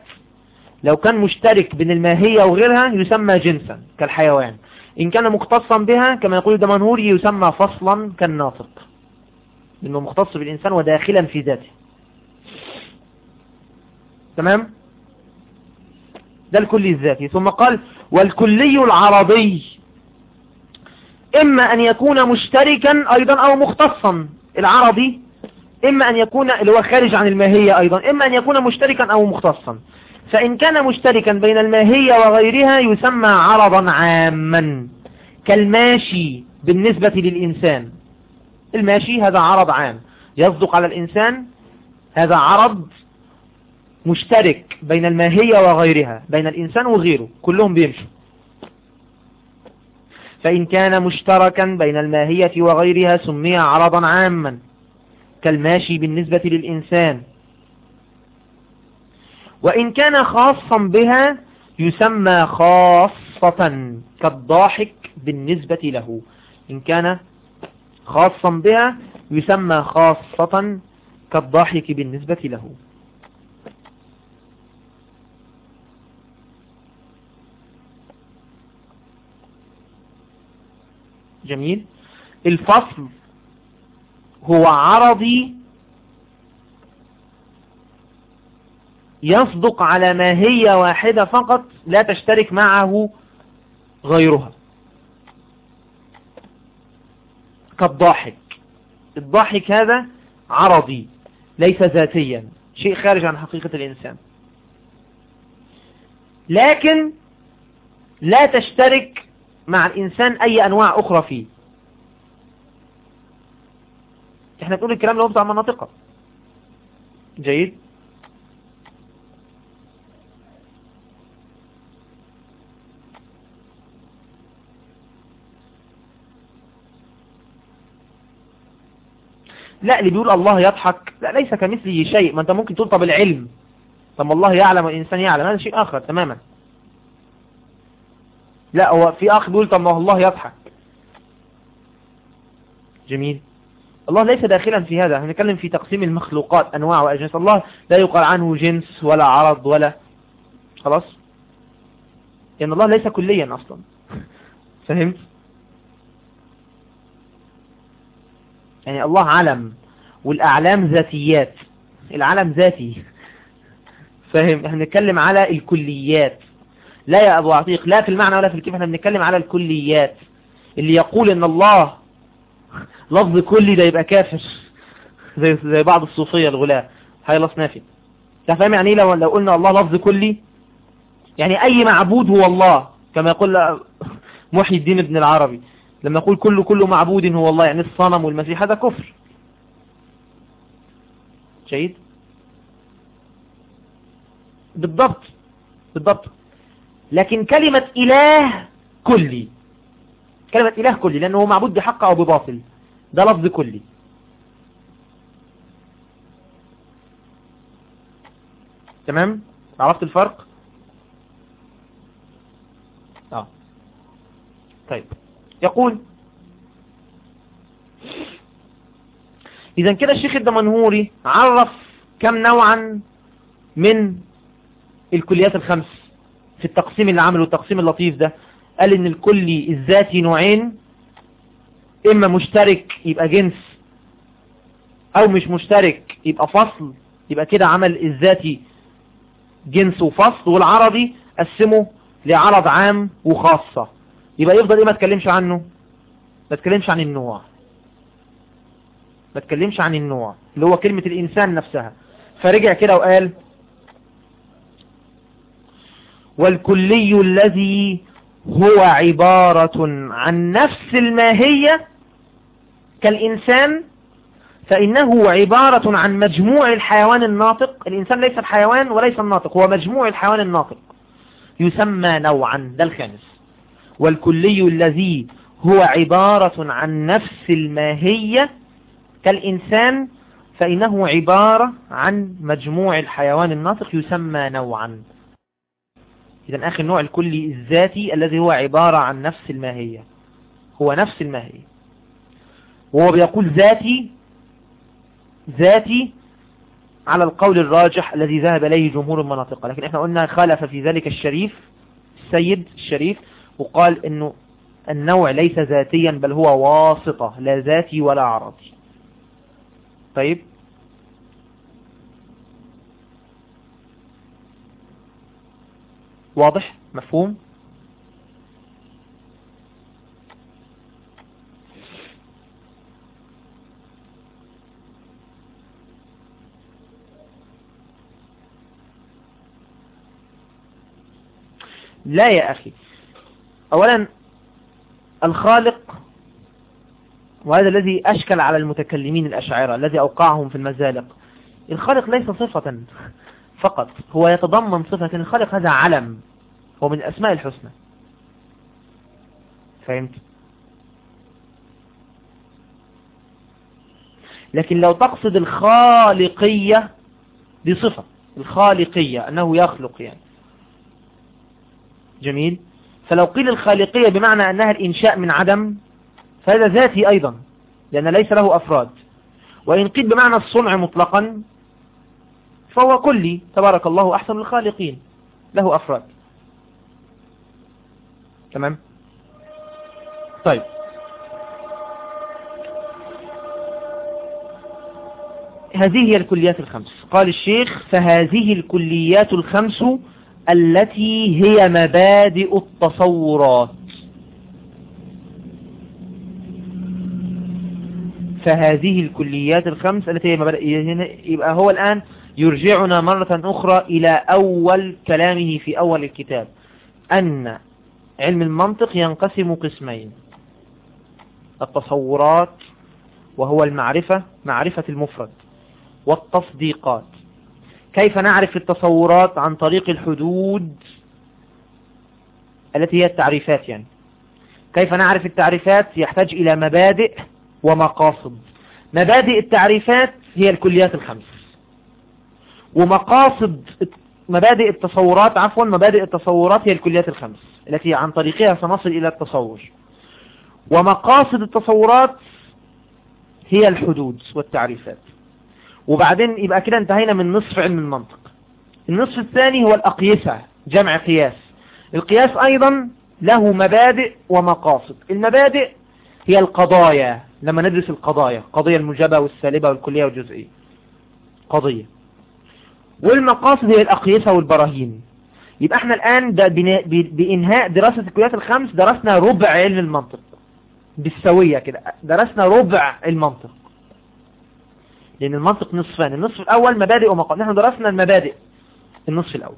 لو كان مشترك بين الماهية وغيرها يسمى جنسا كالحيوان. إن كان مختصا بها كما يقول دمنهوري يسمى فصلا كالناطق. لأنه مختص بالإنسان وداخلا في ذاته. تمام؟ ده الكلي الذاتي. ثم قال والكلي العرضي. إما أن يكون مشتركا أيضا أو مختصا. العرضي إما أن يكون اللي هو خارج عن الماهية أيضا إما أن يكون مشتركا أو مختصا. فإن كان مشتركا بين الماهية وغيرها يسمى عرضا عاما. كالماشي بالنسبة للإنسان. الماشي هذا عرض عام. يصدق على الإنسان هذا عرض مشترك بين الماهية وغيرها بين الإنسان وغيره كلهم بيمشوا. فإن كان مشتركا بين الماهية وغيرها سمي عرضا عاما كالماشي بالنسبة للإنسان. وإن كان خاصا بها يسمى خاصة كالضاحك بالنسبة له. إن كان خاصا بها يسمى خاصة كالضاحك بالنسبة له. جميل. الفصل هو عرضي يصدق على ماهية واحدة فقط لا تشترك معه غيرها. كالضاحك. الضاحك هذا عرضي ليس ذاتيا. شيء خارج عن حقيقة الإنسان. لكن لا تشترك مع الإنسان أي أنواع أخرى فيه. إحنا تقول الكلام اللي هو بتاع مناطقة جيد؟ لا اللي بيقول الله يضحك لا ليس كمثله شيء. ما أنت ممكن تقول طب العلم. طب الله يعلم والإنسان يعلم. هذا شيء آخر تماما. لا هو في أخ بيقول طب ما الله يضحك. جميل. الله ليس داخلا في هذا. نتكلم في تقسيم المخلوقات أنواع وأجنس الله لا يقال عنه جنس ولا عرض ولا خلاص؟ لأن الله ليس كليا أصلا. فهمت؟ يعني الله علم والأعلام ذاتيات. العلم ذاتي. فاهم إحنا بنتكلم على الكليات. لا يا أبو عتيق لا في المعنى ولا في الكيف إحنا بنتكلم على الكليات اللي يقول إن الله لفظ كلي ده يبقى كافر زي, زي بعض الصوفية الغلاة. هيلص نافي فاهم يعني لو, لو قلنا الله لفظ كلي يعني أي معبود هو الله كما يقول محي الدين ابن العربي. لما يقول كل كل معبود هو الله يعني الصنم والمسيح هذا كفر. جيد؟ بالضبط بالضبط. لكن كلمة إله كلي. كلمة إله كلي لأنه معبود بحق أو بباطل. ده لفظ كلي. تمام؟ عرفت الفرق؟ آه. طيب. يقول إذا كده الشيخ الدمنهوري عرف كم نوعا من الكليات الخمس. في التقسيم اللي عمله التقسيم اللطيف ده قال إن الكلي الذاتي نوعين إما مشترك يبقى جنس أو مش مشترك يبقى فصل يبقى كده عمل الذاتي جنس وفصل والعرضي قسمه لعرض عام وخاصة. يبقى يفضل إيه ما تكلمش عنه؟ ما تكلمش عن النوع. ما تكلمش عن النوع اللي هو كلمة الإنسان نفسها. فرجع كده وقال والكلي الذي هو عبارة عن نفس الماهية كالإنسان فإنه عبارة عن مجموع الحيوان الناطق. الإنسان ليس الحيوان وليس الناطق هو مجموع الحيوان الناطق يسمى نوعا ده الخامس. والكلي الذي هو عبارة عن نفس الماهية كالإنسان فإنه عبارة عن مجموع الحيوان الناطق يسمى نوعا. إذا آخر نوع الكلي الذاتي الذي هو عبارة عن نفس الماهية. هو نفس الماهية. وهو بيقول ذاتي ذاتي على القول الراجح الذي ذهب إليه جمهور المناطق. لكن إحنا قلنا خالف في ذلك الشريف السيد الشريف وقال إنه النوع ليس ذاتيا بل هو واسطة لا ذاتي ولا عرضي. طيب؟ واضح؟ مفهوم؟ لا يا أخي. أولا الخالق وهذا الذي أشكل على المتكلمين الأشاعرة الذي أوقعهم في المزالق. الخالق ليس صفة. فقط. هو يتضمن صفة الخالق هذا علم هو من الأسماء الحسنى. فهمت؟ لكن لو تقصد الخالقية دي صفة الخالقية أنه يخلق يعني. جميل؟ فلو قيل الخالقية بمعنى أنها الإنشاء من عدم فهذا ذاتي أيضا لأن ليس له أفراد. وإن قيل بمعنى الصنع مطلقا فهو كلي تبارك الله أحسن الخالقين. له أفراد. تمام؟ طيب. هذه هي الكليات الخمس. قال الشيخ فهذه الكليات الخمس التي هي مبادئ التصورات. فهذه الكليات الخمس التي هي مبادئ يبقى هو الآن يرجعنا مرة أخرى إلى أول كلامه في أول الكتاب أن علم المنطق ينقسم قسمين التصورات وهو المعرفة معرفة المفرد والتصديقات. كيف نعرف التصورات عن طريق الحدود التي هي التعريفات يعني؟ كيف نعرف التعريفات؟ يحتاج إلى مبادئ ومقاصد. مبادئ التعريفات هي الكليات الخمس ومقاصد مبادئ التصورات عفوا مبادئ التصورات هي الكليات الخمس التي عن طريقها سنصل إلى التصور. ومقاصد التصورات هي الحدود والتعريفات. وبعدين يبقى كده انتهينا من نصف علم المنطق. النصف الثاني هو الأقيسة جمع قياس. القياس أيضا له مبادئ ومقاصد. المبادئ هي القضايا لما ندرس القضايا قضية المجابة والسالبة والكلية والجزئية. قضية. والمقاصد هي الأقيسة والبراهين. يبقى إحنا الآن بإنهاء دراسة الكليات الخمس درسنا ربع علم المنطق. بالسوية كده. درسنا ربع المنطق. لأن المنطق نصفان. النصف الأول مبادئ ومقاصد نحن درسنا المبادئ. النصف الأول.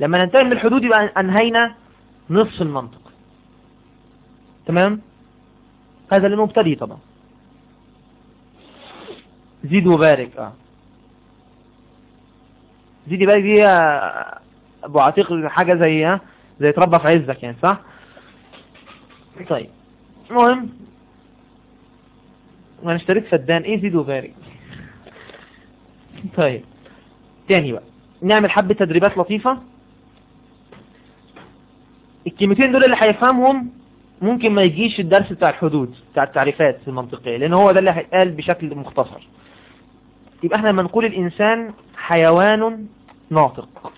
لما ننتهي من الحدود يبقى أنهينا نصف المنطق. تمام؟ هذا للمبتدئ طبعا. زيد وبارك آه. زيد وبارك دي أبو عتيق حاجة زي ها زي تربى في عزك يعني صح؟ طيب. المهم وأنا اشتريت فدان. إيه زيد وبارك طيب. تاني بقى. نعمل حبة تدريبات لطيفة. الكلمتين دول اللي هيفهمهم ممكن ما يجيش الدرس بتاع الحدود بتاع التعريفات المنطقية لأن هو ده اللي هيتقال بشكل مختصر. يبقى إحنا لما نقول الإنسان حيوان ناطق.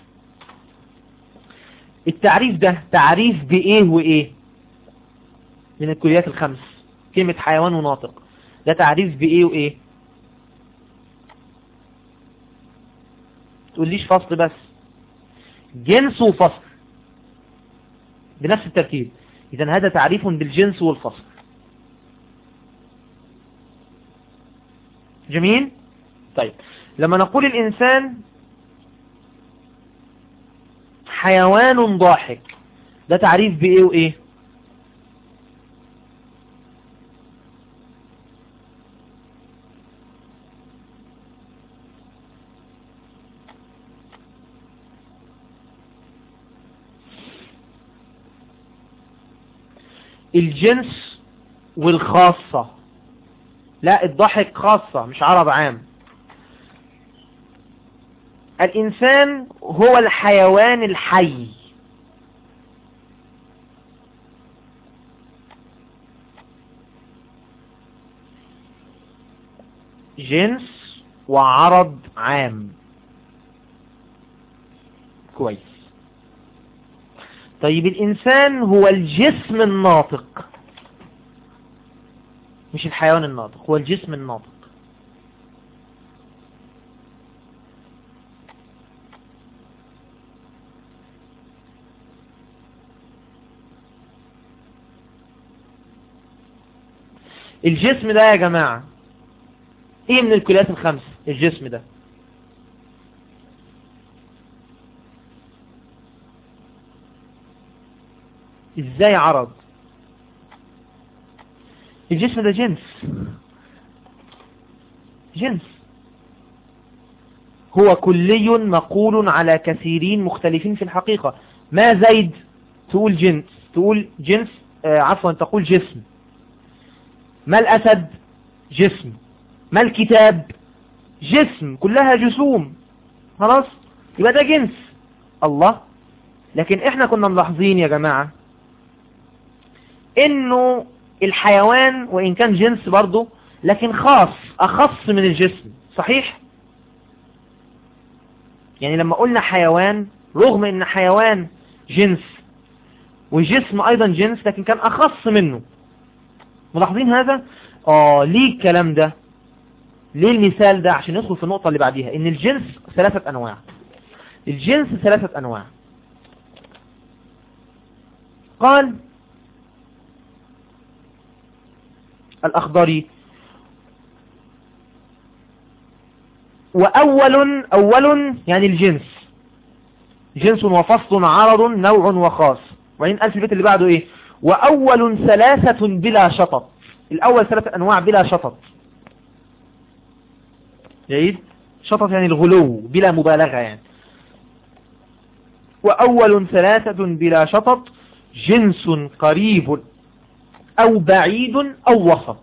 التعريف ده تعريف بإيه وإيه؟ من الكليات الخمس. كلمة حيوان وناطق. ده تعريف بإيه وإيه؟ تقوليش فصل بس. جنس وفصل. بنفس الترتيب إذا هذا تعريف بالجنس والفصل. جميل؟ طيب. لما نقول الإنسان حيوان ضاحك ده تعريف بإيه وإيه؟ الجنس والخاصة. لا الضحك خاصة مش عرض عام. الإنسان هو الحيوان الحي. جنس وعرض عام. كويس. طيب الإنسان هو الجسم الناطق. مش الحيوان الناطق هو الجسم الناطق. الجسم ده يا جماعة إيه من الكليات الخمس؟ الجسم ده. إزاي عرض؟ الجسم ده جنس. جنس. هو كلي مقول على كثيرين مختلفين في الحقيقة. ما زيد تقول جنس تقول جنس آه عفوا تقول جسم. ما الأسد؟ جسم. ما الكتاب؟ جسم. كلها جسوم. خلاص؟ يبقى ده جنس. الله. لكن إحنا كنا ملاحظين يا جماعة إنه الحيوان وإن كان جنس برضه لكن خاص أخص من الجسم. صحيح؟ يعني لما قلنا حيوان رغم إن حيوان جنس وجسم أيضا جنس لكن كان أخص منه. ملاحظين هذا؟ آه ليه الكلام ده؟ ليه المثال ده؟ عشان ندخل في النقطة اللي بعديها. إن الجنس ثلاثة أنواع. الجنس ثلاثة أنواع. قال الأخضري وأول أول يعني الجنس. جنس وفصل عرض نوع وخاص. وإن ألف البيت اللي بعده إيه؟ وأول ثلاثة بلا شطط. الأول ثلاثة أنواع بلا شطط. جيد؟ شطط يعني الغلو بلا مبالغة يعني. وأول ثلاثة بلا شطط جنس قريب أو بعيد أو وسط.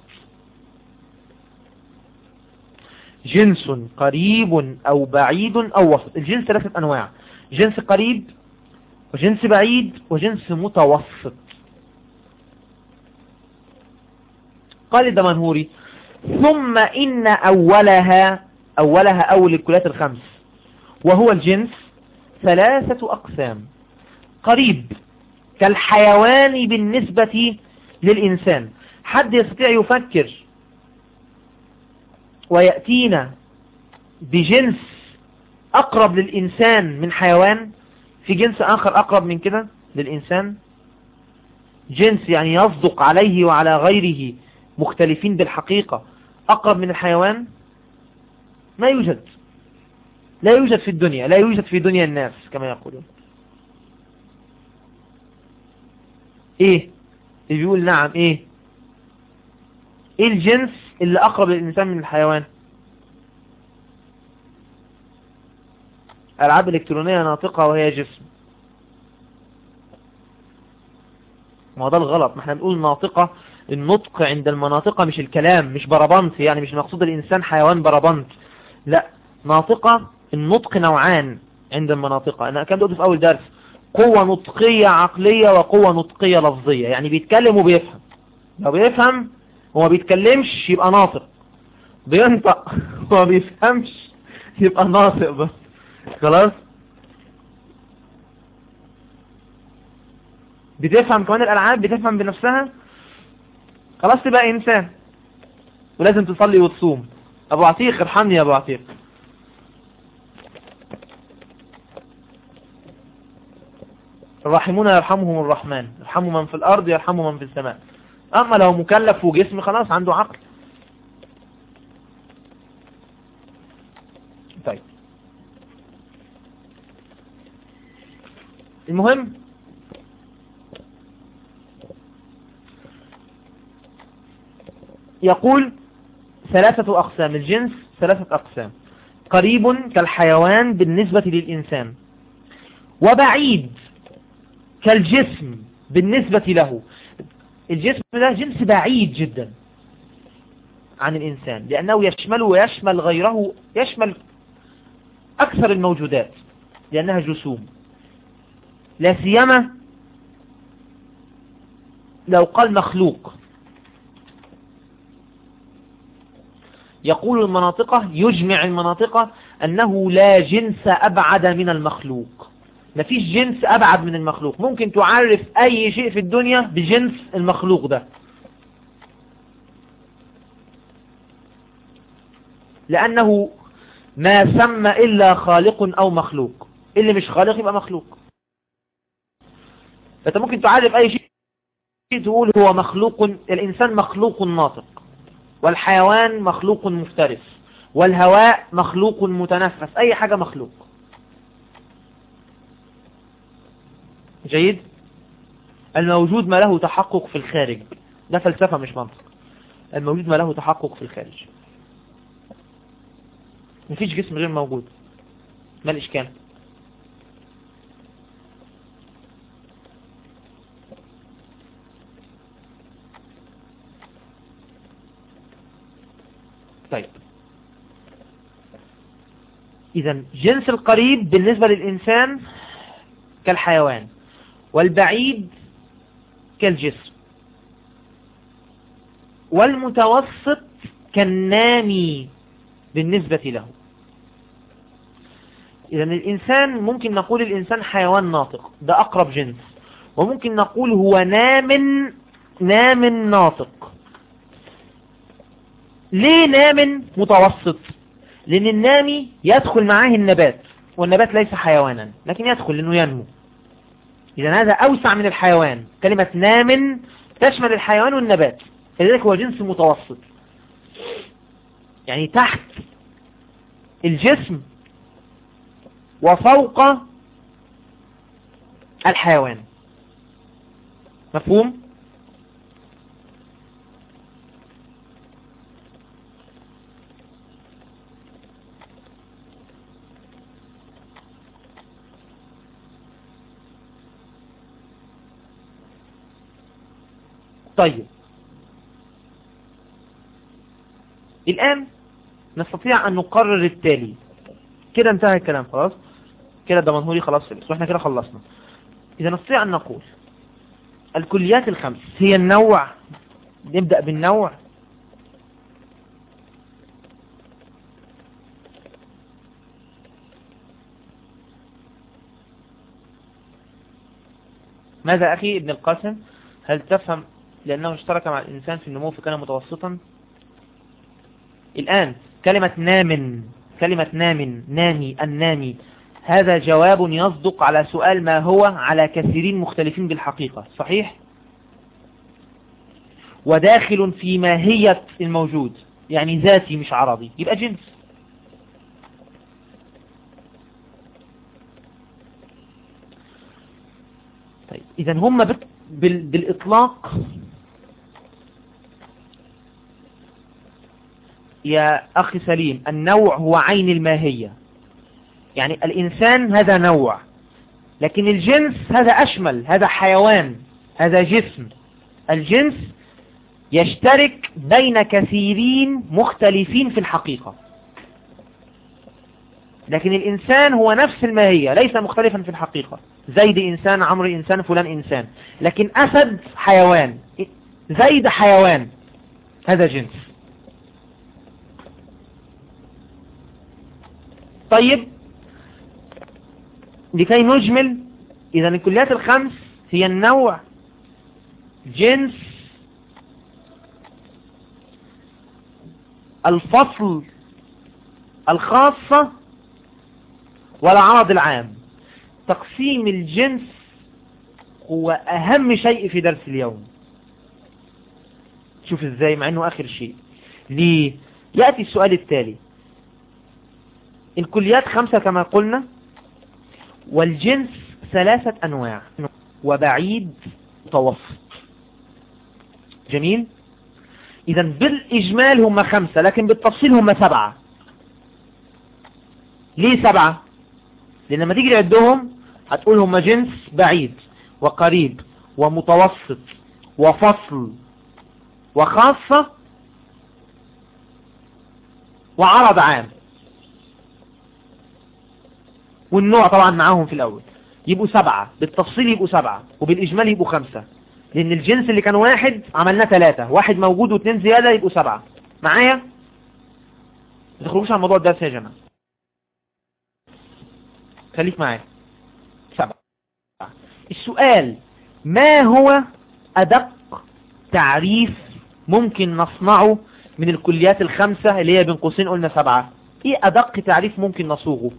جنس قريب أو بعيد أو وسط. الجنس ثلاثة أنواع. جنس قريب وجنس بعيد وجنس متوسط. قال الدمنهوري ثم إن أولها أولها أول الكلات الخمس وهو الجنس ثلاثة أقسام. قريب كالحيوان بالنسبة للإنسان. حد يستطيع يفكر ويأتينا بجنس أقرب للإنسان من حيوان في جنس آخر أقرب من كده للإنسان؟ جنس يعني يصدق عليه وعلى غيره. مختلفين بالحقيقة. أقرب من الحيوان؟ ما يوجد. لا يوجد في الدنيا لا يوجد في دنيا الناس كما يقولون. إيه؟ بيقول نعم إيه؟ إيه الجنس اللي أقرب للإنسان من الحيوان؟ ألعاب إلكترونية ناطقة وهي جسم. ما ده الغلط. ما إحنا بنقول ناطقة النطق عند المناطقة مش الكلام مش بربنت يعني مش مقصود الإنسان حيوان بربنت لا ناطقة النطق نوعان عند المناطقة أنا كان قلت في أول درس. قوة نطقية عقلية وقوة نطقية لفظية. يعني بيتكلم وبيفهم. لو بيفهم وما بيتكلمش يبقى ناطق. بينطق وما بيفهمش يبقى ناطق بس. خلاص؟ بتفهم كمان الألعاب؟ بتفهم بنفسها؟ خلاص تبقى إنسان. ولازم تصلي وتصوم. أبو عتيق ارحمني يا أبو عتيق. الراحمون يرحمهم الرحمن. يرحموا من في الأرض يرحموا من في السماء. أما لو مكلف وجسم خلاص عنده عقل. طيب. المهم يقول ثلاثة أقسام الجنس ثلاثة أقسام. قريب كالحيوان بالنسبة للإنسان وبعيد كالجسم بالنسبة له. الجسم ده جنس بعيد جدا عن الإنسان لأنه يشمله ويشمل غيره يشمل أكثر الموجودات لأنها جسوم. لا سيما لو قال مخلوق. يقول المناطقة يجمع المناطقة أنه لا جنس أبعد من المخلوق. مفيش جنس أبعد من المخلوق. ممكن تعرف أي شيء في الدنيا بجنس المخلوق ده. لأنه ما سمى إلا خالق أو مخلوق. اللي مش خالق يبقى مخلوق. فأنت ممكن تعرف أي شيء تقول هو مخلوق الإنسان مخلوق ناطق. والحيوان مخلوق مفترس والهواء مخلوق متنفس أي حاجة مخلوق. جيد؟ الموجود ما له تحقق في الخارج. ده فلسفة مش منطق. الموجود ما له تحقق في الخارج. مفيش جسم غير موجود. ما الإشكال طيب إذا جنس القريب بالنسبة للإنسان كالحيوان والبعيد كالجسم والمتوسط كالنامي بالنسبة له. إذا الإنسان ممكن نقول الإنسان حيوان ناطق ده أقرب جنس وممكن نقول هو نام نام ناطق. ليه نام متوسط؟ لأن النامي يدخل معاه النبات والنبات ليس حيوانا لكن يدخل لأنه ينمو. إذا هذا أوسع من الحيوان كلمة نام تشمل الحيوان والنبات لذلك هو جنس متوسط. يعني تحت الجسم وفوق الحيوان. مفهوم؟ طيب. الآن نستطيع أن نقرر التالي. كده انتهى الكلام خلاص؟ كده الدمنهوري خلاص خلص وإحنا كده خلصنا. إذا نستطيع أن نقول الكليات الخمس هي النوع نبدأ بالنوع. ماذا أخي ابن القاسم؟ هل تفهم لأنه اشترك مع الإنسان في النمو فكان متوسطا. الآن كلمة نام كلمة نام نامي النامي هذا جواب يصدق على سؤال ما هو على كثيرين مختلفين بالحقيقة. صحيح؟ وداخل في ماهية الموجود يعني ذاتي مش عرضي. يبقى جنس. طيب إذا هم بالإطلاق يا أخي سليم النوع هو عين الماهية. يعني الإنسان هذا نوع لكن الجنس هذا أشمل هذا حيوان هذا جسم. الجنس يشترك بين كثيرين مختلفين في الحقيقة. لكن الإنسان هو نفس الماهية ليس مختلفا في الحقيقة. زيد إنسان عمرو إنسان فلان إنسان. لكن أسد حيوان زيد حيوان هذا جنس. طيب لكي نجمل إذا الكليات الخمس هي النوع جنس الفصل الخاصة والعرض العام. تقسيم الجنس هو أهم شيء في درس اليوم. شوف إزاي مع إنه آخر شيء. ليه يأتي السؤال التالي. الكليات خمسة كما قلنا والجنس ثلاثة أنواع وبعيد متوسط جميل؟ إذا بالإجمال هم خمسة لكن بالتفصيل هم سبعة. ليه سبعة؟ لأن لما تيجي تعدهم هتقول هم جنس بعيد وقريب ومتوسط وفصل وخاصة وعرض عام. والنوع طبعا معاهم في الأول. يبقوا سبعة. بالتفصيل يبقوا سبعة. وبالإجمال يبقوا خمسة. لأن الجنس اللي كان واحد عملناه ثلاثة. واحد موجود واثنين زيادة يبقوا سبعة. معايا؟ ما تخرجوش عن موضوع الدرس يا جماعة. خليك معايا. سبعة. السؤال ما هو أدق تعريف ممكن نصنعه من الكليات الخمسة اللي هي بين قوسين قلنا سبعة؟ إيه أدق تعريف ممكن نصوغه؟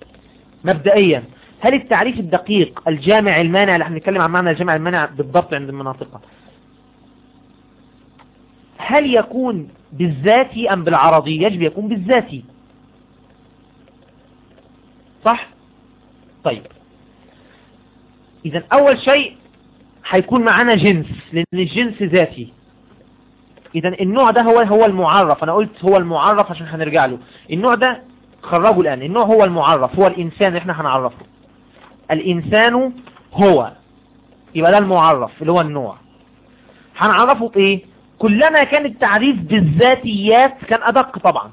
مبدئيا. هل التعريف الدقيق الجامع المانع اللي إحنا بنتكلم عن معنى الجامع المانع بالضبط عند المناطق. هل يكون بالذاتي أم بالعرضي؟ يجب يكون بالذاتي. صح؟ طيب. اذا أول شيء هيكون معانا جنس لأن الجنس ذاتي. اذا النوع ده هو هو المعرف. أنا قلت هو المعرف عشان هنرجع له. النوع ده خرجه الآن. النوع هو المعرف هو الإنسان اللي إحنا هنعرفه. الإنسان هو. يبقى ده المعرف اللي هو النوع. هنعرفه بايه كلما كان التعريف بالذاتيات كان أدق طبعا.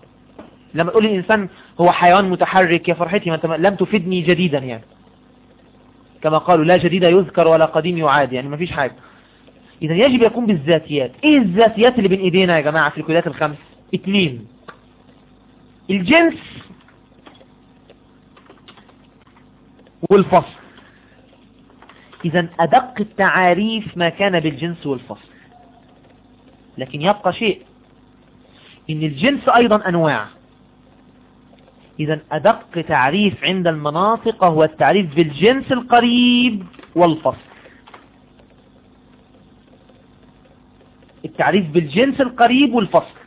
لما تقول الإنسان هو حيوان متحرك يا فرحتي ما أنت لم تفيدني جديدا يعني. كما قالوا لا جديد يذكر ولا قديم يعاد يعني ما فيش حاجة. اذا يجب يكون بالذاتيات. إيه الذاتيات اللي بين إيدينا يا جماعة في الكليات الخمس؟ اتنين الجنس والفصل. اذا أدق التعاريف ما كان بالجنس والفصل. لكن يبقى شيء. إن الجنس أيضا أنواع. اذا أدق تعريف عند المناطق هو التعريف بالجنس القريب والفصل. التعريف بالجنس القريب والفصل.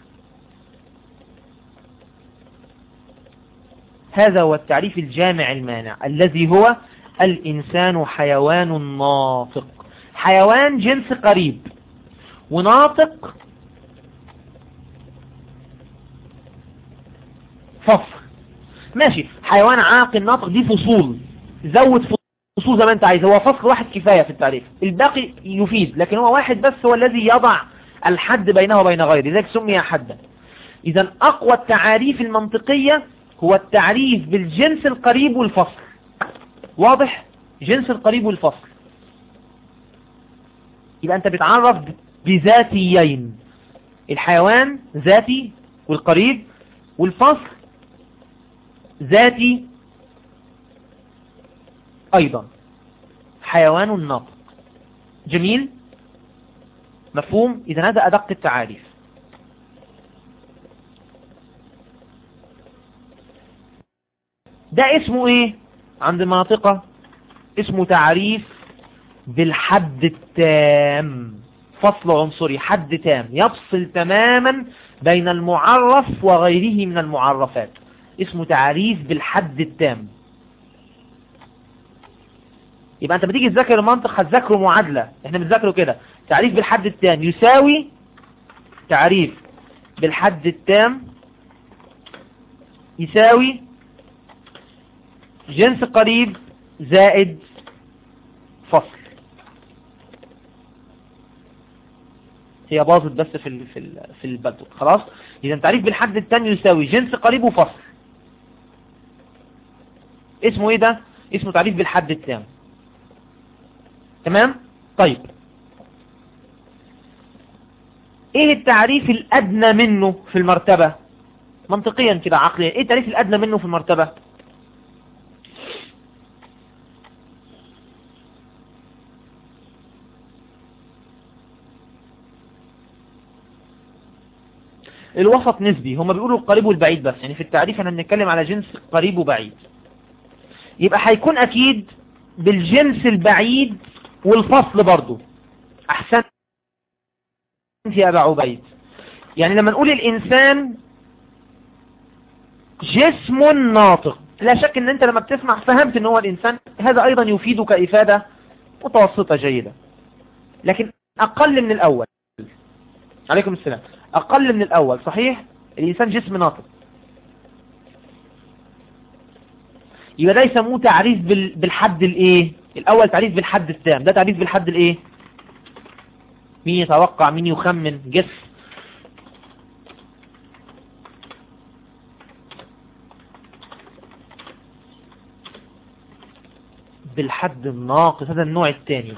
هذا هو التعريف الجامع المانع الذي هو الإنسان حيوان ناطق. حيوان جنس قريب وناطق فصل. ماشي. حيوان عاقل ناطق دي فصول. زود فصول زي ما انت عايز. هو فصل واحد كفاية في التعريف. الباقي يفيد لكن هو واحد بس هو الذي يضع الحد بينه وبين غيره. لذلك سمي حدا. اذا أقوى التعاريف المنطقية هو التعريف بالجنس القريب والفصل. واضح؟ جنس القريب والفصل. يبقى انت بتعرف بذاتيين الحيوان ذاتي والقريب والفصل ذاتي أيضا. حيوان ناطق. جميل؟ مفهوم؟ إذا هذا أدق التعاريف. ده اسمه إيه؟ عند المناطقة اسمه تعريف بالحد التام. فصل عنصري حد تام. يفصل تماما بين المعرف وغيره من المعرفات. اسمه تعريف بالحد التام. يبقى انت بتيجي تذاكر المنطق هتذاكره معادلة. إحنا بنذاكره كده. تعريف بالحد التام يساوي تعريف بالحد التام يساوي جنس قريب زائد فصل. هي باظت بس في في في البلد خلاص؟ إذا تعريف بالحد الثاني يساوي جنس قريب وفصل. اسمه إيه ده؟ اسمه تعريف بالحد التام تمام؟ طيب. إيه التعريف الأدنى منه في المرتبة؟ منطقيا كده عقليا. إيه التعريف الأدنى منه في المرتبة؟ الوسط نسبي. هم بيقولوا القريب والبعيد بس. يعني في التعريف إحنا بنتكلم على جنس قريب وبعيد يبقى هيكون أكيد بالجنس البعيد والفصل برضو أحسن يا أبا عبيد. يعني لما نقول الإنسان جسم ناطق. لا شك إن أنت لما بتسمع فهمت إن هو الإنسان. هذا أيضا يفيدك إفادة متوسطة جيدة. لكن أقل من الأول. عليكم السلام. أقل من الأول صحيح؟ الإنسان جسم ناطق. يبقى ده يسموه تعريف بالحد الإيه؟ الأول تعريف بالحد التام. ده تعريف بالحد الإيه؟ مين يتوقع مين يخمن؟ جسم. بالحد الناقص هذا النوع الثاني.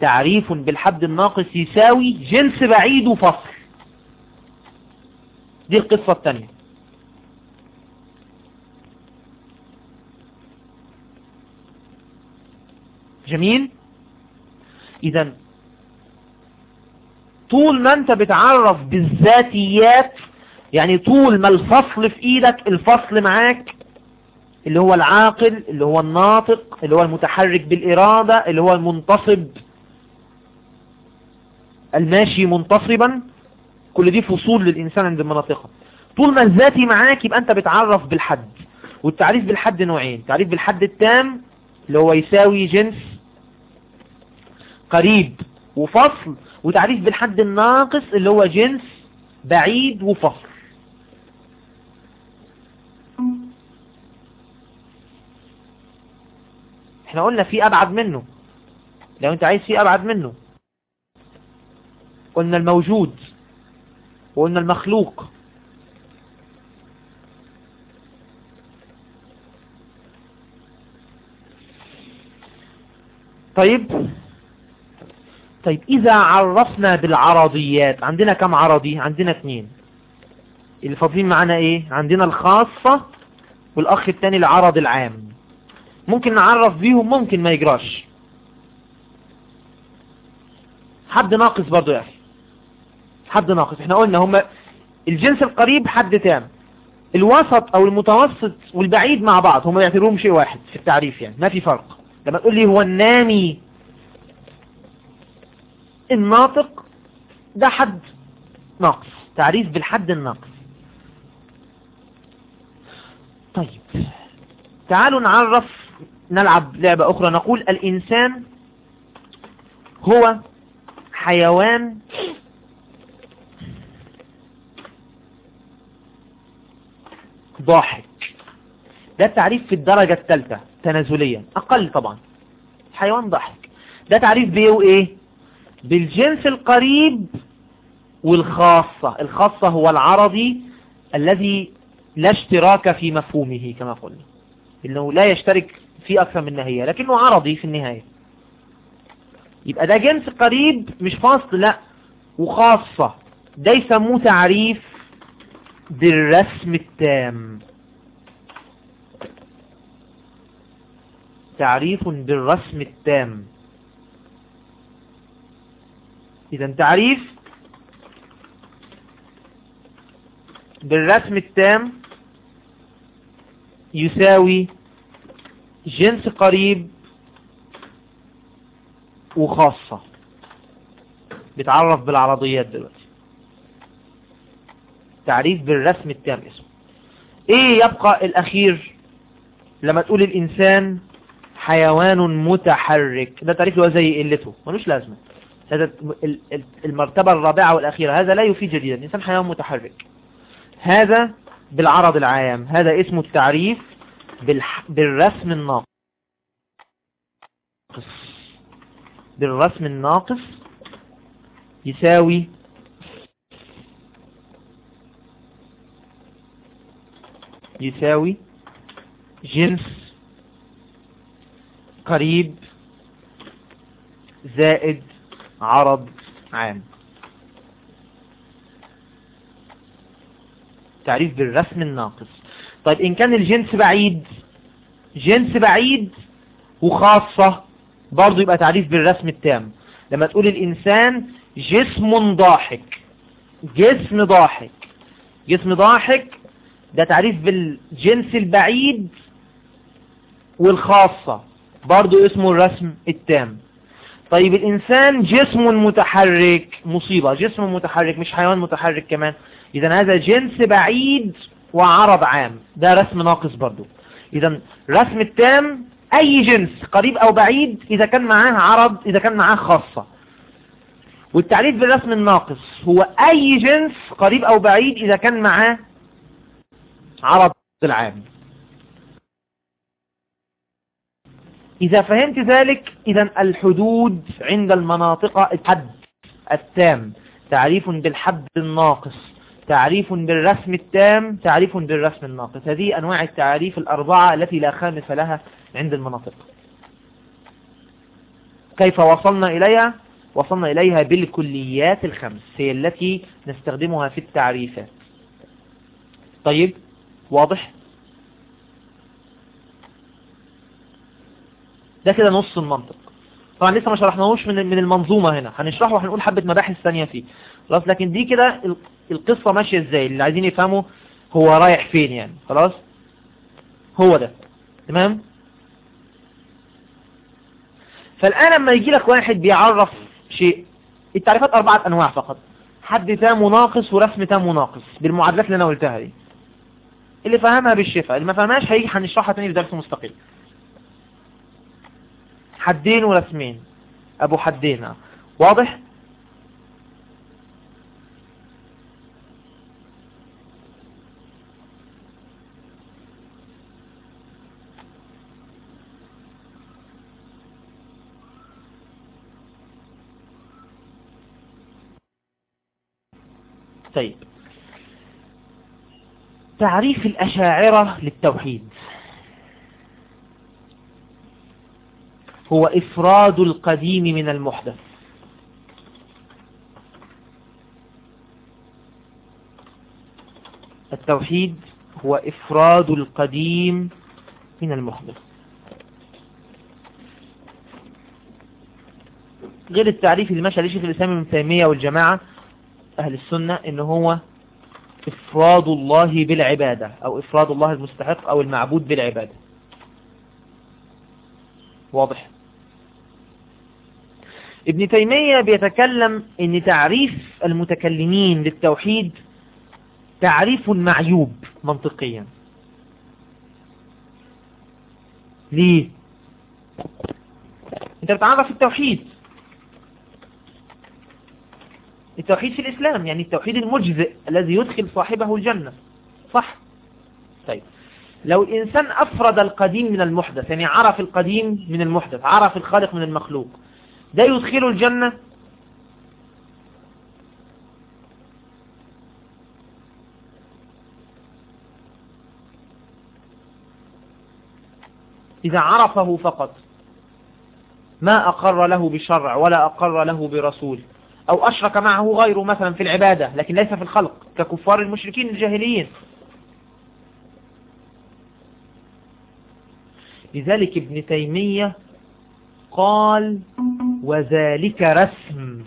تعريف بالحد الناقص يساوي جنس بعيد وفصل. دي القصة الثانية. جميل؟ اذا طول ما أنت بتعرف بالذاتيات يعني طول ما الفصل في إيدك الفصل معاك اللي هو العاقل اللي هو الناطق اللي هو المتحرك بالإرادة اللي هو المنتصب الماشي منتصبا كل دي فصول للإنسان عند المناطقة. طول ما الذاتي معاك يبقى أنت بتعرف بالحد. والتعريف بالحد نوعين. تعريف بالحد التام اللي هو يساوي جنس قريب وفصل. وتعريف بالحد الناقص اللي هو جنس بعيد وفصل. إحنا قلنا في أبعد منه. لو أنت عايز في أبعد منه. قلنا الموجود. وقلنا المخلوق. طيب. طيب إذا عرفنا بالعرضيات عندنا كم عرضي؟ عندنا اثنين. الفاضلين معانا إيه؟ عندنا الخاصة والأخ الثاني العرض العام. ممكن نعرف بيهم؟ ممكن ما يجراش. حد ناقص برضو أخي. حد ناقص. إحنا قلنا هما الجنس القريب حد تام الوسط أو المتوسط والبعيد مع بعض. هما يعتبروهم شيء واحد في التعريف يعني. ما في فرق. لما تقول لي هو النامي الناطق ده حد ناقص. تعريف بالحد الناقص. طيب. تعالوا نعرف نلعب لعبة أخرى. نقول الإنسان هو حيوان ضاحك. ده تعريف في الدرجة الثالثة تنازليا. أقل طبعا. حيوان ضاحك ده تعريف بيه وإيه بالجنس القريب والخاصة. الخاصة هو العرضي الذي لا اشتراك في مفهومه كما قلنا. إنه لا يشترك في أكثر من نهاية لكنه عرضي في النهاية. يبقى ده جنس قريب مش فاصل لا. وخاصة. ده يسموه تعريف بالرسم التام. تعريف بالرسم التام. إذا تعريف بالرسم التام يساوي جنس قريب وخاصة. بيتعرف بالعرضيات دلوقتي. تعريف بالرسم التام اسمه. إيه يبقى الأخير؟ لما تقول الإنسان حيوان متحرك. ده تعريف له زي قلته. ملوش لازمة. هذا المرتبة الرابعة والأخيرة. هذا لا يفيد جديدا. الإنسان حيوان متحرك. هذا بالعرض العام. هذا اسمه التعريف. بالرسم الناقص. بالرسم الناقص يساوي يساوي جنس قريب زائد عرض عام. تعريف بالرسم الناقص. طيب إن كان الجنس بعيد جنس بعيد وخاصة برضو يبقى تعريف بالرسم التام. لما تقول الإنسان جسم ضاحك جسم ضاحك جسم ضاحك ده تعريف بالجنس البعيد والخاصة. برضو اسمه الرسم التام. طيب الإنسان جسم متحرك مصيبة. جسم متحرك مش حيوان متحرك كمان. إذا هذا جنس بعيد وعرض عام. ده رسم ناقص برضو. إذا رسم التام أي جنس قريب أو بعيد إذا كان معاه عرض إذا كان معاه خاصة. والتعريف بالرسم الناقص هو أي جنس قريب أو بعيد إذا كان معاه عرض العام. إذا فهمت ذلك إذا الحدود عند المناطق الحد التام. تعريف بالحد الناقص تعريف بالرسم التام تعريف بالرسم الناقص. هذه أنواع التعريف الأربعة التي لا خامس لها عند المناطق. كيف وصلنا إليها؟ وصلنا إليها بالكليات الخمس هي التي نستخدمها في التعريفات. طيب؟ واضح؟ ده كده نص المنطق. طبعا لسه ما شرحناهوش من من المنظومة هنا. هنشرحه وهنقول حبة مباحث ثانية فيه. خلاص لكن دي كده القصة ماشية إزاي؟ اللي عايزين يفهموا هو رايح فين يعني. خلاص؟ هو ده. تمام؟ فالآن لما يجي لك واحد بيعرف شيء التعريفات أربعة أنواع فقط. حد تام وناقص ورسم تام وناقص بالمعادلات اللي أنا قلتها دي. اللي فهمها بالشفاء اللي ما فهمهاش هيجي هنشرحها تاني في درس مستقل. حدين ورسمين أبو حدين. واضح؟ طيب. تعريف الأشاعرة للتوحيد. هو إفراد القديم من المحدث. التوحيد هو إفراد القديم من المحدث. غير التعريف اللي ماشي عليه شيخ الإسلام ابن تيمية والجماعة أهل السنة إن هو إفراد الله بالعبادة أو إفراد الله المستحق أو المعبود بالعبادة. واضح؟ ابن تيمية بيتكلم إن تعريف المتكلمين للتوحيد تعريف معيوب منطقيا. ليه؟ أنت بتعرف التوحيد. التوحيد في الإسلام يعني التوحيد المجزئ الذي يدخل صاحبه الجنة. صح؟ طيب. لو الإنسان أفرد القديم من المحدث يعني عرف القديم من المحدث عرف الخالق من المخلوق ده يدخله الجنة؟ إذا عرفه فقط. ما أقر له بشرع ولا أقر له برسول. أو أشرك معه غيره مثلا في العبادة لكن ليس في الخلق ككفار المشركين الجاهليين. لذلك ابن تيمية قال وذلك رسم.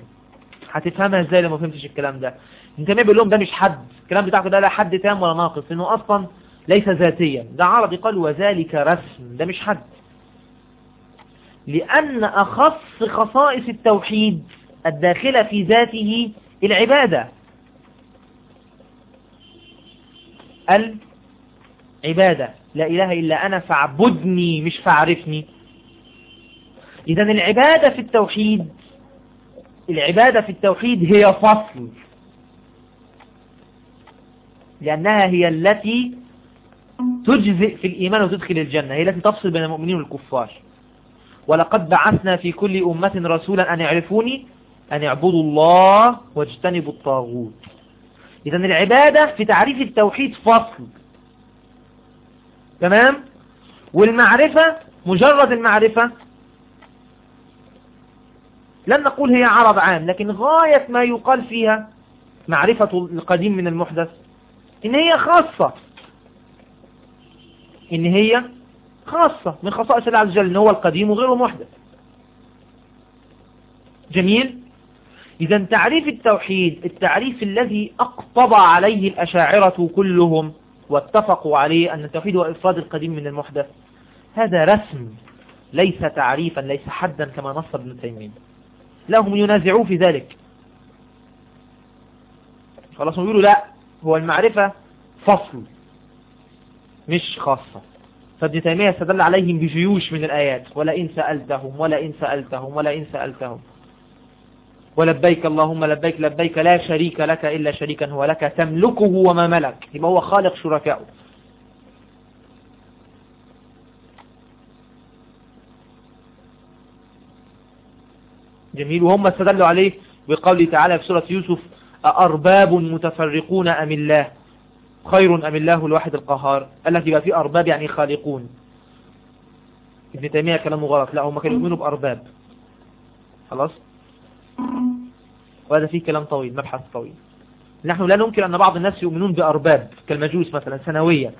هتفهمها إزاي لما فهمتش الكلام ده؟ ابن تيمية بيقول لهم ده مش حد الكلام بتاعك ده لا حد تام ولا ناقص لأنه أصلا ليس ذاتيا. ده عربي قال وذلك رسم. ده مش حد. لأن أخص خصائص التوحيد الداخلة في ذاته العبادة العبادة. لا إله إلا أنا فاعبدني مش فاعرفني. إذا العبادة في التوحيد العبادة في التوحيد هي فصل. لأنها هي التي تجزئ في الإيمان وتدخل الجنة. هي التي تفصل بين المؤمنين والكفار. ولقد بعثنا في كل أمة رسولا أن يعرفوني أن يعبدوا الله واجتنبوا الطاغوت. إذا العبادة في تعريف التوحيد فصل. تمام؟ والمعرفة مجرد المعرفة. لن نقول هي عرض عام لكن غاية ما يقال فيها معرفة القديم من المحدث إن هي خاصة. إن هي خاصة من خصائص الله عز وجل إن هو القديم وغيره محدث. جميل؟ إذا تعريف التوحيد التعريف الذي أقطب عليه الأشاعرة كلهم واتفقوا عليه أن التوحيد هو إفراد القديم من المحدث هذا رسم ليس تعريفا ليس حدا كما نص ابن تيمية. لا هم ينازعوا في ذلك. خلاص يقولوا لا هو المعرفة فصل مش خاصة. فابن تيمية استدل عليهم بجيوش من الآيات ولئن سألتهم ولئن سألتهم ولئن سألتهم. ولبيك اللهم لبيك لبيك لا شريك لك إلا شريكا هو لك تملكه وما ملك. يبقى هو خالق شركائه جميل. وهم استدلوا عليه بقوله تعالى في سورة يوسف أأرباب متفرقون أم الله؟ خير أم الله الواحد القهار؟ قال لك يبقى في أرباب يعني خالقون. ابن تيمية كلامه غلط. لا هم كانوا يؤمنوا بأرباب. خلاص؟ وهذا فيه كلام طويل مبحث طويل. نحن لا ننكر أن بعض الناس يؤمنون بأرباب كالمجوس مثلا سنوية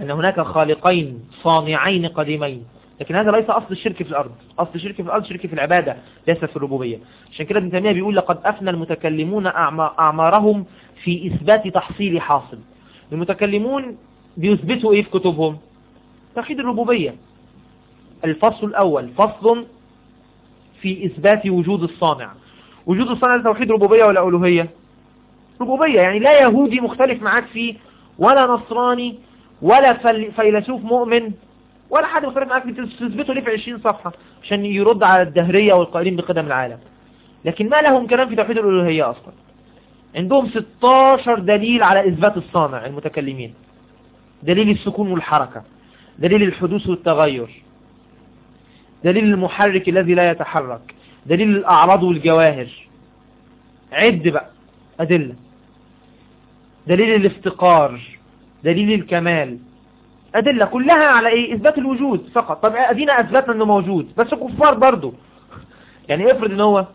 أن هناك خالقين صانعين قديمين. لكن هذا ليس أصل الشرك في الأرض. أصل الشرك في الأرض شرك في العبادة ليس في الربوبية. عشان كده ابن تيمية بيقول لقد أفنى المتكلمون أعمارهم في إثبات تحصيل حاصل. المتكلمون بيثبتوا إيه في كتبهم؟ توحيد الربوبية. الفصل الأول فصل في إثبات وجود الصانع. وجود ده توحيد ربوبية ولا ألوهية؟ ربوبية يعني لا يهودي مختلف معاك فيه ولا نصراني ولا فيلسوف مؤمن ولا حد مختلف معاك تثبته ليه في 20 صفحة؟ عشان يرد على الدهرية والقائلين بقدم العالم. لكن ما لهم كلام في توحيد الألوهية أصلا؟ عندهم 16 دليل على إثبات الصانع المتكلمين. دليل السكون والحركة. دليل الحدوث والتغير. دليل المحرك الذي لا يتحرك. دليل الأعراض والجواهر. عد بقى أدلة. دليل الافتقار دليل الكمال. أدلة كلها على إيه؟ إثبات الوجود فقط. طب أدينا أثبتنا أنه موجود بس كفار برضه يعني افرض إن هو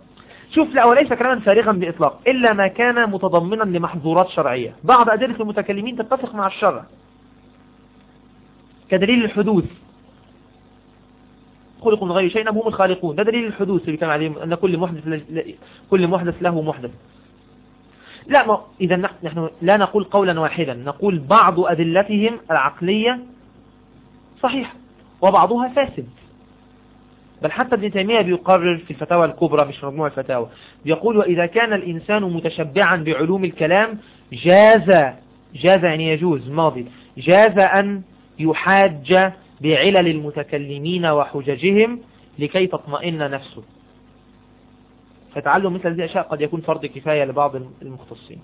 شوف لا وليس كلاما فارغا بإطلاق إلا ما كان متضمنا لمحظورات شرعية. بعض أدلة المتكلمين تتفق مع الشرع. كدليل الحدوث. خلقوا من غير شيء هم الخالقون. ده دليل الحدوث اللي كان عليه أن كل محدث كل محدث له محدث. لا ما إذا نحن لا نقول قولا واحدا نقول بعض أدلتهم العقلية صحيح وبعضها فاسد. بل حتى ابن تيمية بيقرر في الفتاوى الكبرى مش مجموع الفتاوى بيقول وإذا كان الإنسان متشبعا بعلوم الكلام جاز جاز يعني يجوز ماضي جاز أن يحاج بعلل المتكلمين وحججهم لكي تطمئن نفسه. فتعلم مثل هذه الأشياء قد يكون فرض كفاية لبعض المختصين.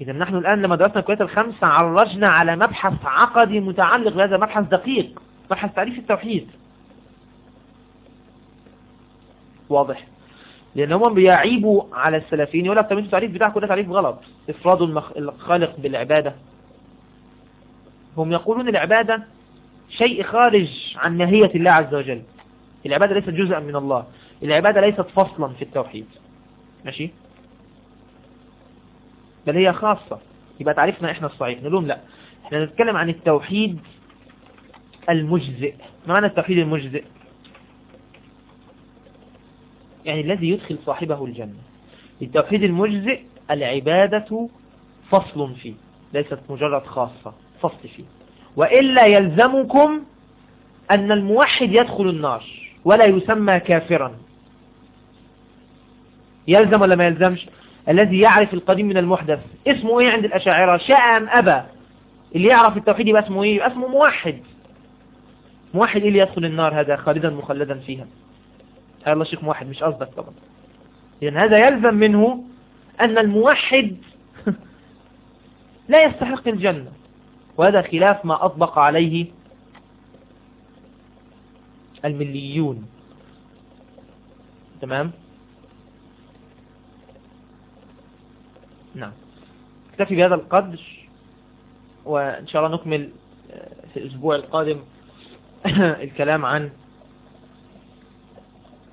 إذا نحن الآن لما درسنا الكويت الخمسة عرجنا على مبحث عقدي متعلق بهذا مبحث دقيق مبحث تعريف التوحيد. واضح. لأن هم بيعيبوا على السلفيين يقول لك طب أنتوا التعريف ده تعريف غلط. إفراد الخالق بالعبادة. هم يقولون العبادة شيء خارج عن ماهية الله عز وجل. العبادة ليست جزءا من الله. العبادة ليست فصلا في التوحيد. ماشي؟ بل هي خاصة. يبقى تعرفنا إحنا الصحيح. نقول لا. إحنا نتكلم عن التوحيد المجزئ. ما معنى التوحيد المجزئ؟ يعني الذي يدخل صاحبه الجنة. التوحيد المجزئ العبادة فصل فيه. ليست مجرد خاصة. فصل فيه. وإلا يلزمكم أن الموحد يدخل النار ولا يسمى كافرا. يلزم ولا ما يلزمش؟ الذي يعرف القديم من المحدث. اسمه إيه عند الأشاعرة؟ شاء أم أبى اللي يعرف التوحيد يبقى اسمه إيه؟ يبقى اسمه موحد. موحد إيه اللي يدخل النار هذا؟ خالدا مخلدا فيها. هذا الله شيخ موحد مش قصدك طبعا. لأن هذا يلزم منه أن الموحد لا يستحق الجنة. وهذا خلاف ما أطبق عليه المليون. تمام؟ نعم. اكتفي بهذا القدر وإن شاء الله نكمل في الأسبوع القادم الكلام عن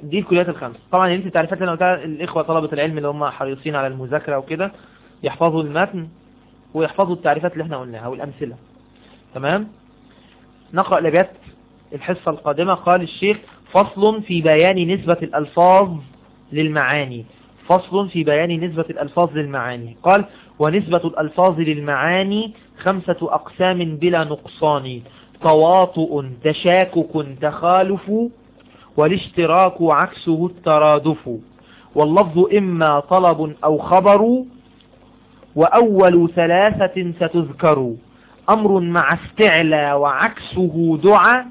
دي الكليات الخمس. طبعا انت التعريفات اللي أنا قلتها الإخوة طلبة العلم اللي هم حريصين على المذاكرة وكده يحفظوا المتن ويحفظوا التعريفات اللي إحنا قلناها والأمثلة. تمام؟ نقرأ لبيات الحصة القادمة. قال الشيخ فصل في بيان نسبة الألفاظ للمعاني. فصل في بيان نسبة الألفاظ للمعاني. قال ونسبة الألفاظ للمعاني خمسة أقسام بلا نقصان تواطؤ تشاكك تخالف والاشتراك عكسه الترادف. واللفظ إما طلب أو خبر وأول ثلاثة ستذكر أمر مع استعلى وعكسه دعا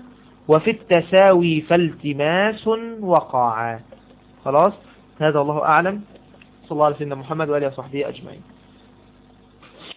وفي التساوي فالتماس وقاعا خلاص؟ هذا الله أعلم. صلى الله عليه وسلم محمد وآله وصحبه أجمعين.